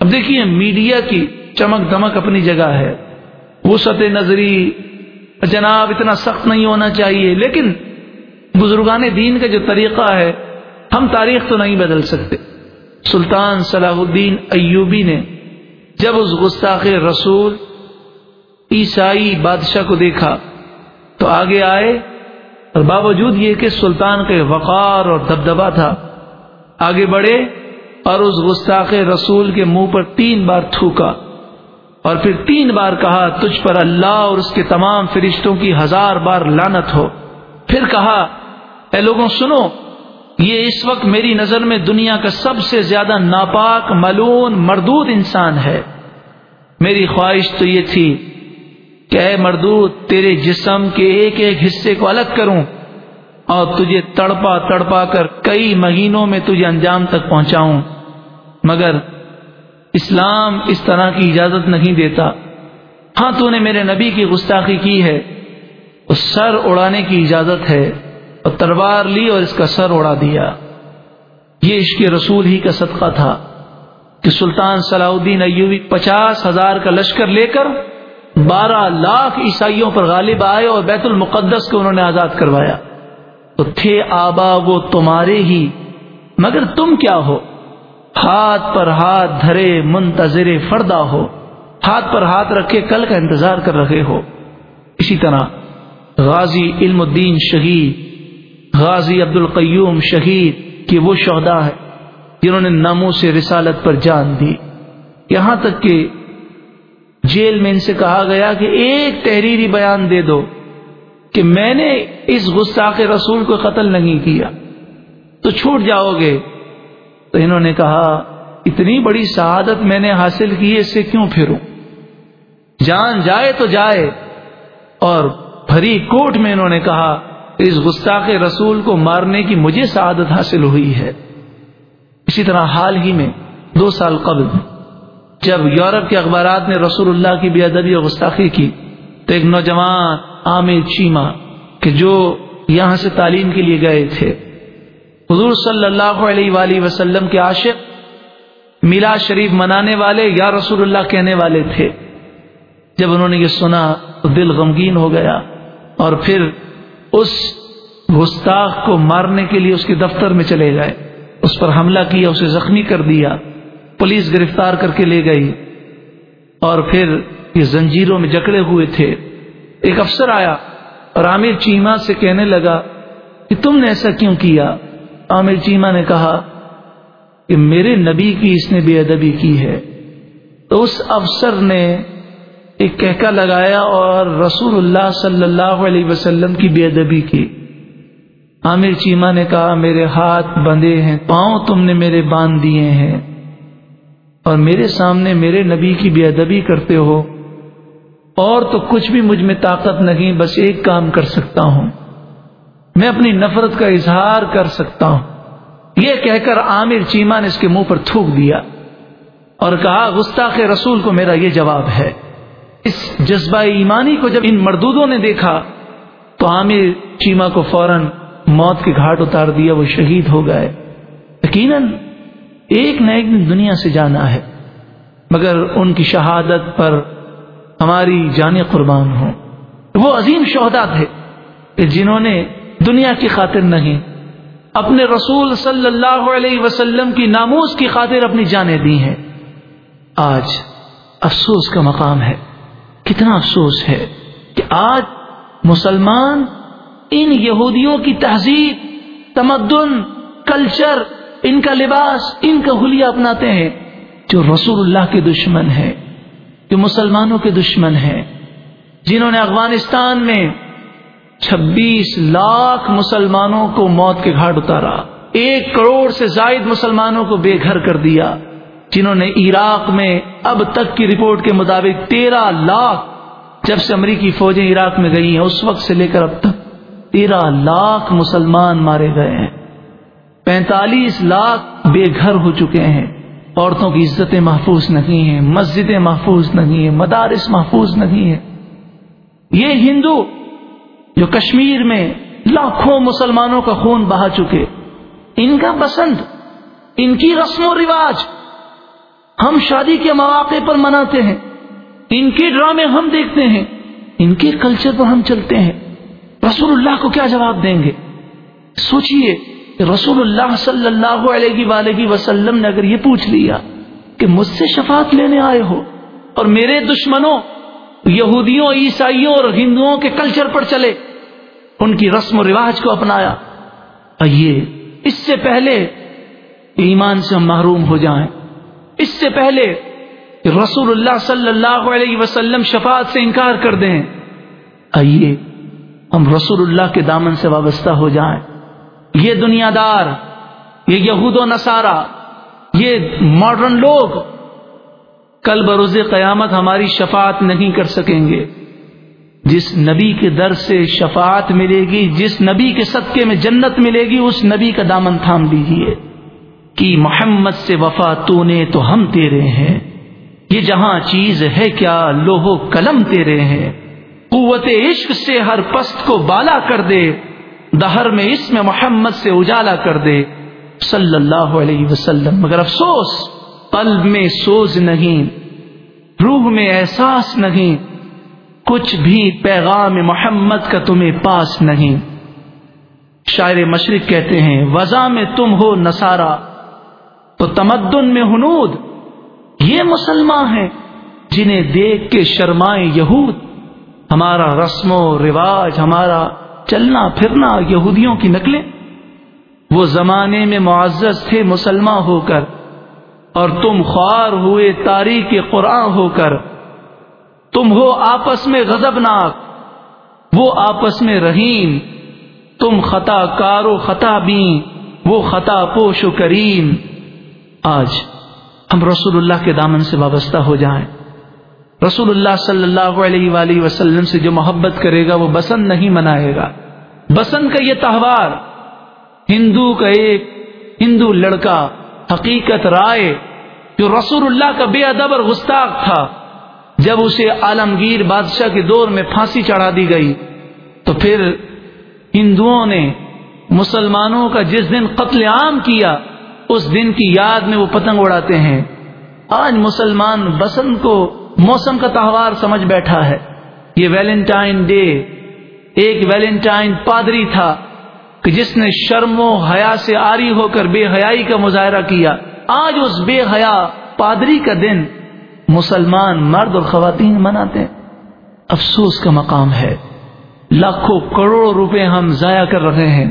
اب دیکھیے، میڈیا کی چمک دمک اپنی جگہ ہے۔ وہ سطح نظری، جناب، اتنا سخت نہیں ہونا چاہیے، لیکن بزرگان دین کا جو طریقہ ہے، ہم تاریخ تو نہیں بدل سکتے۔ سلطان صلاح الدین ایوبی نے جب اس گستاخ رسول عیسائی بادشاہ کو دیکھا تو آگے آئے۔ اور باوجود یہ کہ سلطان کے وقار اور دبدبا تھا، آگے بڑھے اور اس گستاخ رسول کے منہ پر تین بار تھوکا اور پھر تین بار کہا، تجھ پر اللہ اور اس کے تمام فرشتوں کی ہزار بار لانت ہو۔ پھر کہا، اے لوگوں، سنو، یہ اس وقت میری نظر میں دنیا کا سب سے زیادہ ناپاک، ملون، مردود انسان ہے۔ میری خواہش تو یہ تھی کہ اے مردود تیرے جسم کے ایک ایک حصے کو الگ کروں اور تجھے تڑپا تڑپا کر کئی مہینوں میں تجھے انجام تک پہنچاؤں۔ مگر اسلام اس طرح کی اجازت نہیں دیتا۔ ہاں تو نے میرے نبی کی گستاخی کی ہے۔ اس سر اڑانے کی اجازت ہے اور تلوار لی اور اس کا سر اڑا دیا۔ یہ عشق رسول ہی کا صدقہ تھا کہ سلطان صلاح الدین ایوبی پچاس ہزار کا لشکر لے کر بارہ لاکھ عیسائیوں پر غالب آئے اور بیت المقدس کو انہوں نے آزاد کروایا۔ تو تھے آبا وہ تمہارے ہی، مگر تم کیا ہو؟ ہاتھ پر ہاتھ دھرے منتظر فردا ہو، ہاتھ پر ہاتھ رکھے کل کا انتظار کر رہے ہو۔ اسی طرح غازی علم الدین شہید، غازی عبد القیوم شہید کہ وہ شہدا ہے جنہوں نے ناموں سے رسالت پر جان دی۔ یہاں تک کہ جیل میں ان سے کہا گیا کہ ایک تحریری بیان دے دو کہ میں نے اس گستاخ رسول کو قتل نہیں کیا۔ تو چھوٹ جاؤ گے۔ تو انہوں نے کہا، اتنی بڑی شہادت میں نے حاصل کی ہے اس سے کیوں پھروں؟ جان جائے تو جائے۔ اور بھری کوٹ میں انہوں نے کہا، اس گستاخ رسول کو مارنے کی مجھے سعادت حاصل ہوئی ہے۔ اسی طرح حال ہی میں دو سال قبل جب یورپ کے اخبارات نے رسول اللہ کی بے ادبی اور گستاخی کی تو ایک نوجوان عامر چیما کہ جو یہاں سے تعلیم کے لیے گئے تھے۔ حضور صلی اللہ علیہ وآلہ وسلم کے عاشق میلا شریف منانے والے یا رسول اللہ کہنے والے تھے۔ جب انہوں نے یہ سنا تو دل غمگین ہو گیا اور پھر اس گستاخ کو مارنے کے لیے اس کے دفتر میں چلے گئے۔ اس پر حملہ کیا، اسے زخمی کر دیا۔ پولیس گرفتار کر کے لے گئی اور پھر یہ زنجیروں میں جکڑے ہوئے تھے۔ ایک افسر آیا اور عامر چیما سے کہنے لگا کہ تم نے ایسا کیوں کیا؟ عامر چیما نے کہا کہ میرے نبی کی اس نے بے ادبی کی ہے۔ تو اس افسر نے ایک کہکا لگایا اور رسول اللہ صلی اللہ علیہ وسلم کی بے ادبی کی۔ عامر چیما نے کہا، میرے ہاتھ بندھے ہیں، پاؤں تم نے میرے باندھ دیے ہیں۔ اور میرے سامنے میرے نبی کی بے ادبی کرتے ہو اور تو کچھ بھی مجھ میں طاقت نہیں، بس ایک کام کر سکتا ہوں۔ میں اپنی نفرت کا اظہار کر سکتا ہوں۔ یہ کہہ کر عامر چیما نے اس کے منہ پر تھوک دیا اور کہا، گستاخ رسول کو میرا یہ جواب ہے۔ اس جذبہ ایمانی کو جب ان مردودوں نے دیکھا، تو عامر چیما کو فوراً موت کے گھاٹ اتار دیا، وہ شہید ہو گئے۔ یقیناً ایک نہ ایک دن دنیا سے جانا ہے، مگر ان کی شہادت پر ہماری جان قربان ہوں۔ وہ عظیم شہدا تھے کہ جنہوں نے دنیا کی خاطر نہیں اپنے رسول صلی اللہ علیہ وسلم کی ناموز کی خاطر اپنی جانیں دی ہیں۔ آج افسوس کا مقام ہے۔ کتنا افسوس ہے کہ آج مسلمان ان یہودیوں کی تہذیب، تمدن، کلچر ان کا لباس، ان کا حلیہ اپناتے ہیں جو رسول اللہ کے دشمن ہیں، جو مسلمانوں کے دشمن ہیں۔ جنہوں نے افغانستان میں چھبیس لاکھ مسلمانوں کو موت کے گھاٹ اتارا، ایک کروڑ سے زائد مسلمانوں کو بے گھر کر دیا، جنہوں نے عراق میں اب تک کی رپورٹ کے مطابق تیرہ لاکھ، جب سے امریکی فوجیں عراق میں گئی ہیں، اس وقت سے لے کر اب تک تیرہ لاکھ مسلمان مارے گئے ہیں۔ پینتالیس لاکھ بے گھر ہو چکے ہیں۔ عورتوں کی عزتیں محفوظ نہیں ہیں، مسجدیں محفوظ نہیں ہیں، مدارس محفوظ نہیں ہیں۔ یہ ہندو جو کشمیر میں لاکھوں مسلمانوں کا خون بہا چکے، ان کا پسند، ان کی رسم و رواج ہم شادی کے مواقع پر مناتے ہیں۔ ان کے ڈرامے ہم دیکھتے ہیں۔ ان کے کلچر پر ہم چلتے ہیں۔ رسول اللہ کو کیا جواب دیں گے؟ سوچئے۔ رسول اللہ صلی اللہ علیہ وآلہ وسلم نے اگر یہ پوچھ لیا کہ مجھ سے شفاعت لینے آئے ہو اور میرے دشمنوں، یہودیوں، عیسائیوں اور ہندوؤں کے کلچر پر چلے، ان کی رسم و رواج کو اپنایا، آئیے اس سے پہلے ایمان سے ہم محروم ہو جائیں۔ اس سے پہلے رسول اللہ صلی اللہ علیہ وسلم شفاعت سے انکار کر دیں۔ آئیے ہم رسول اللہ کے دامن سے وابستہ ہو جائیں۔ یہ دنیا دار یہ یہود و نصارہ، یہ ماڈرن لوگ کل بروز قیامت ہماری شفاعت نہیں کر سکیں گے۔ جس نبی کے در سے شفاعت ملے گی، جس نبی کے صدقے میں جنت ملے گی، اس نبی کا دامن تھام لیجیے کہ محمد سے وفا تو نے تو ہم تیرے ہیں۔ یہ جہاں چیز ہے کیا، لوہو قلم تیرے ہیں۔ قوت عشق سے ہر پست کو بالا کر دے۔ دہر میں اس میں محمد سے اجالا کر دے۔ صلی اللہ علیہ وسلم۔ مگر افسوس، قلب میں سوز نہیں، روح میں احساس نہیں۔ کچھ بھی پیغام محمد کا تمہیں پاس نہیں۔ شاعر مشرق کہتے ہیں وضا میں تم ہو نسارا تو تمدن میں ہنود یہ مسلمان ہیں جنہیں دیکھ کے شرمائے یہود۔ ہمارا رسم و رواج، ہمارا چلنا پھرنا یہودیوں کی نقلیں۔ وہ زمانے میں معزز تھے مسلمان ہو کر، اور تم خوار ہوئے تاریخ قرآن ہو کر۔ تم ہو آپس میں غضبناک، وہ آپس میں رحیم تم خطا کارو خطا بین، وہ خطا پوش و کریم آج ہم رسول اللہ کے دامن سے وابستہ ہو جائیں۔ رسول اللہ صلی اللہ علیہ وآلہ وسلم سے جو محبت کرے گا وہ بسنت نہیں منائے گا۔ بسنت کا یہ تہوار، ہندو کا ایک ہندو لڑکا حقیقت رائے جو رسول اللہ کا بے ادب اور گستاخ تھا، جب اسے عالمگیر بادشاہ کے دور میں پھانسی چڑھا دی گئی، تو پھر ہندوؤں نے مسلمانوں کا جس دن قتل عام کیا، اس دن کی یاد میں وہ پتنگ اڑاتے ہیں۔ آج مسلمان بسنت کو موسم کا تہوار سمجھ بیٹھا ہے۔ یہ ویلنٹائن ڈے۔ ایک ویلنٹائن پادری تھا کہ جس نے شرم و حیا سے آری ہو کر بے حیائی کا مظاہرہ کیا۔ آج اس بے حیا پادری کا دن مسلمان مرد اور خواتین مناتے ہیں۔ افسوس کا مقام ہے۔ لاکھوں کروڑوں روپے ہم ضائع کر رہے ہیں۔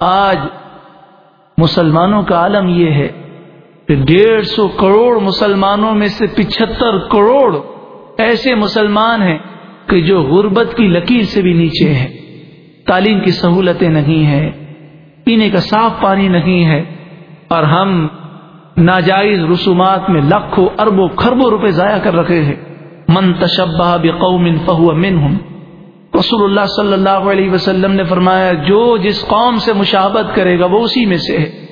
آج مسلمانوں کا عالم یہ ہے ڈیڑھ سو کروڑ مسلمانوں میں سے پچہتر کروڑ ایسے مسلمان ہیں کہ جو غربت کی لکیر سے بھی نیچے ہیں۔ تعلیم کی سہولتیں نہیں ہیں، پینے کا صاف پانی نہیں ہے، اور ہم ناجائز رسومات میں لاکھوں اربوں خربوں روپے ضائع کر رکھے ہیں۔ من تشبہ بقوم فہو منہم۔ رسول اللہ صلی اللہ علیہ وسلم نے فرمایا، جو جس قوم سے مشابت کرے گا وہ اسی میں سے ہے۔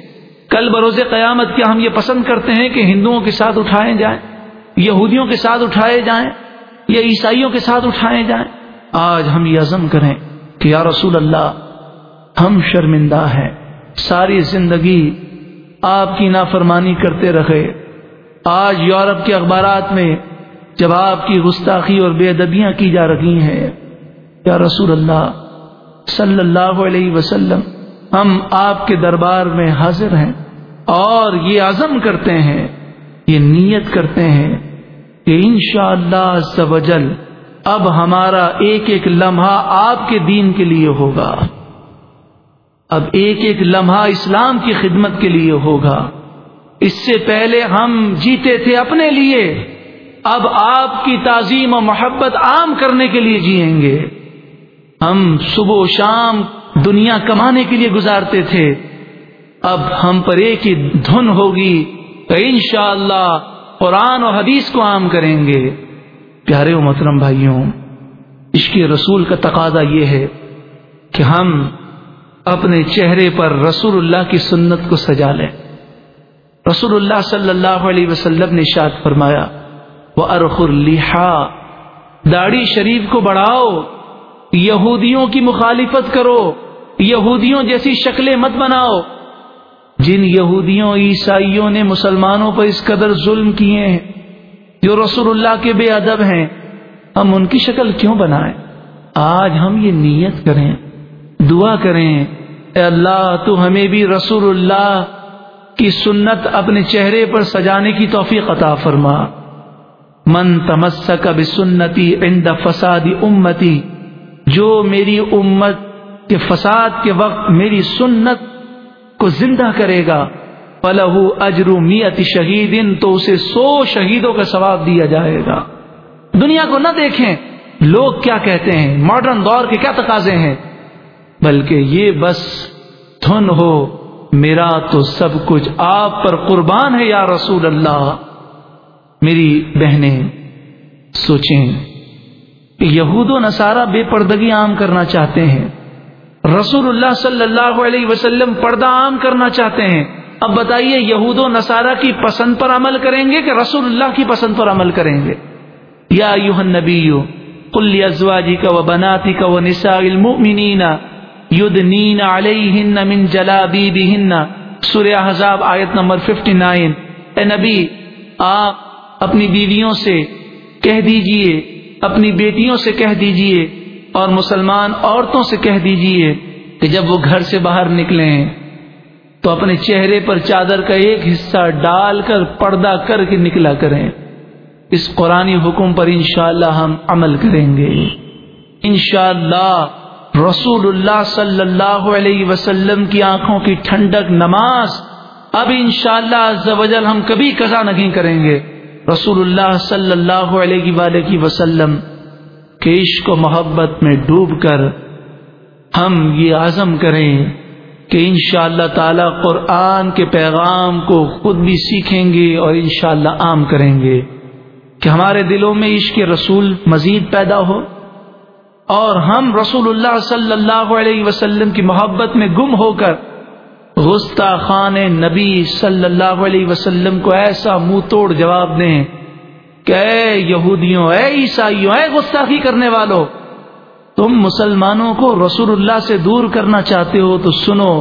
کل بروز قیامت کیا ہم یہ پسند کرتے ہیں کہ ہندوؤں کے ساتھ اٹھائے جائیں، یہودیوں کے ساتھ اٹھائے جائیں، یا عیسائیوں کے ساتھ اٹھائے جائیں۔ آج ہم یہ عزم کریں کہ یا رسول اللہ، ہم شرمندہ ہیں۔ ساری زندگی آپ کی نافرمانی کرتے رہے۔ آج یورپ کے اخبارات میں جب آپ کی گستاخی اور بے ادبیاں کی جا رہی ہیں، یا رسول اللہ صلی اللہ علیہ وسلم ہم آپ کے دربار میں حاضر ہیں اور یہ عزم کرتے ہیں، یہ نیت کرتے ہیں کہ انشاءاللہ شاء اللہ اب ہمارا ایک ایک لمحہ آپ کے دین کے لیے ہوگا۔ اب ایک ایک لمحہ اسلام کی خدمت کے لیے ہوگا۔ اس سے پہلے ہم جیتے تھے اپنے لیے۔ اب آپ کی تعظیم و محبت عام کرنے کے لیے جیئیں گے۔ ہم صبح و شام دنیا کمانے کے لیے گزارتے تھے۔ اب ہم پر ایک ہی دھن ہوگی۔ تو انشاءاللہ اللہ قرآن و حدیث کو عام کریں گے۔ پیارے و محترم بھائیوں، عشق رسول کا تقاضا یہ ہے کہ ہم اپنے چہرے پر رسول اللہ کی سنت کو سجا لیں۔ رسول اللہ صلی اللہ علیہ وسلم نے شاد فرمایا وہ ارخ الحا داڑھی شریف کو بڑھاؤ، یہودیوں کی مخالفت کرو۔ یہودیوں جیسی شکلیں مت بناؤ۔ جن یہودیوں، عیسائیوں نے مسلمانوں پر اس قدر ظلم کیے ہیں، جو رسول اللہ کے بے ادب ہیں، ہم ان کی شکل کیوں بنائیں؟ آج ہم یہ نیت کریں، دعا کریں، اے اللہ، تو ہمیں بھی رسول اللہ کی سنت اپنے چہرے پر سجانے کی توفیق عطا فرما۔ من تمسک بسنتی عند فساد امتی، جو میری امت کے فساد کے وقت میری سنت کو زندہ کرے گا۔ پلہ اجرو میت شہید تو اسے سو شہیدوں کا ثواب دیا جائے گا۔ دنیا کو نہ دیکھیں۔ لوگ کیا کہتے ہیں؟ ماڈرن دور کے کیا تقاضے ہیں؟ بلکہ یہ بس دھن ہو۔ میرا تو سب کچھ آپ پر قربان ہے یا رسول اللہ۔ میری بہنیں، سوچیں۔ کہ یہود و نصارہ بے پردگی عام کرنا چاہتے ہیں۔ رسول اللہ صلی اللہ علیہ وسلم پردہ عام کرنا چاہتے ہیں۔ اب بتائیے یہود و نصارہ کی پسند پر عمل کریں گے کہ رسول اللہ کی پسند پر عمل کریں گے؟ یا یوہ نبی کل ازواجی کا و بناتی کا وہ نسا المؤمنین یدنین علیہن من جلابیبہن۔ سورہ حزاب آیت نمبر 59 اے نبی، آپ اپنی بیویوں سے کہہ دیجیے، اپنی بیٹیوں سے کہہ دیجیے اور مسلمان عورتوں سے کہہ دیجیے کہ جب وہ گھر سے باہر نکلیں تو اپنے چہرے پر چادر کا ایک حصہ ڈال کر پردہ کر کے نکلا کریں۔ اس قرآن حکم پر انشاءاللہ ہم عمل کریں گے۔ انشاءاللہ رسول اللہ صلی اللہ علیہ وسلم کی آنکھوں کی ٹھنڈک نماز اب انشاءاللہ شاء اللہ ہم کبھی قضا نہیں کریں گے۔ رسول اللہ صلی اللہ علیہ وآلہ وسلم کے عشق و محبت میں ڈوب کر ہم یہ عزم کریں کہ انشاءاللہ اللہ تعالی قرآن کے پیغام کو خود بھی سیکھیں گے اور انشاءاللہ اللہ عام کریں گے کہ ہمارے دلوں میں عشق رسول مزید پیدا ہو اور ہم رسول اللہ صلی اللہ علیہ وسلم کی محبت میں گم ہو کر غستہ خان نبی صلی اللہ علیہ وسلم کو ایسا منہ توڑ جواب دیں کہ اے یہودیوں، اے عیسائیوں، اے گستاخی کرنے والوں تم مسلمانوں کو رسول اللہ سے دور کرنا چاہتے ہو تو سنو،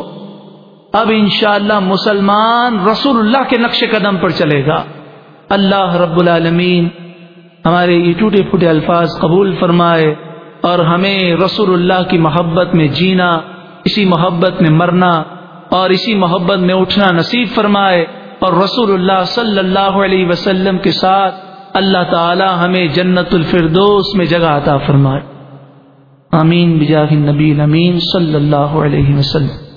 اب انشاءاللہ مسلمان رسول اللہ کے نقش قدم پر چلے گا۔ اللہ رب العالمین ہمارے یہ ٹوٹے پھوٹے الفاظ قبول فرمائے اور ہمیں رسول اللہ کی محبت میں جینا، اسی محبت میں مرنا اور اسی محبت میں اٹھنا نصیب فرمائے اور رسول اللہ صلی اللہ علیہ وسلم کے ساتھ اللہ تعالی ہمیں جنت الفردوس میں جگہ عطا فرمائے۔ آمین بجاہ النبی امین صلی اللہ علیہ وسلم۔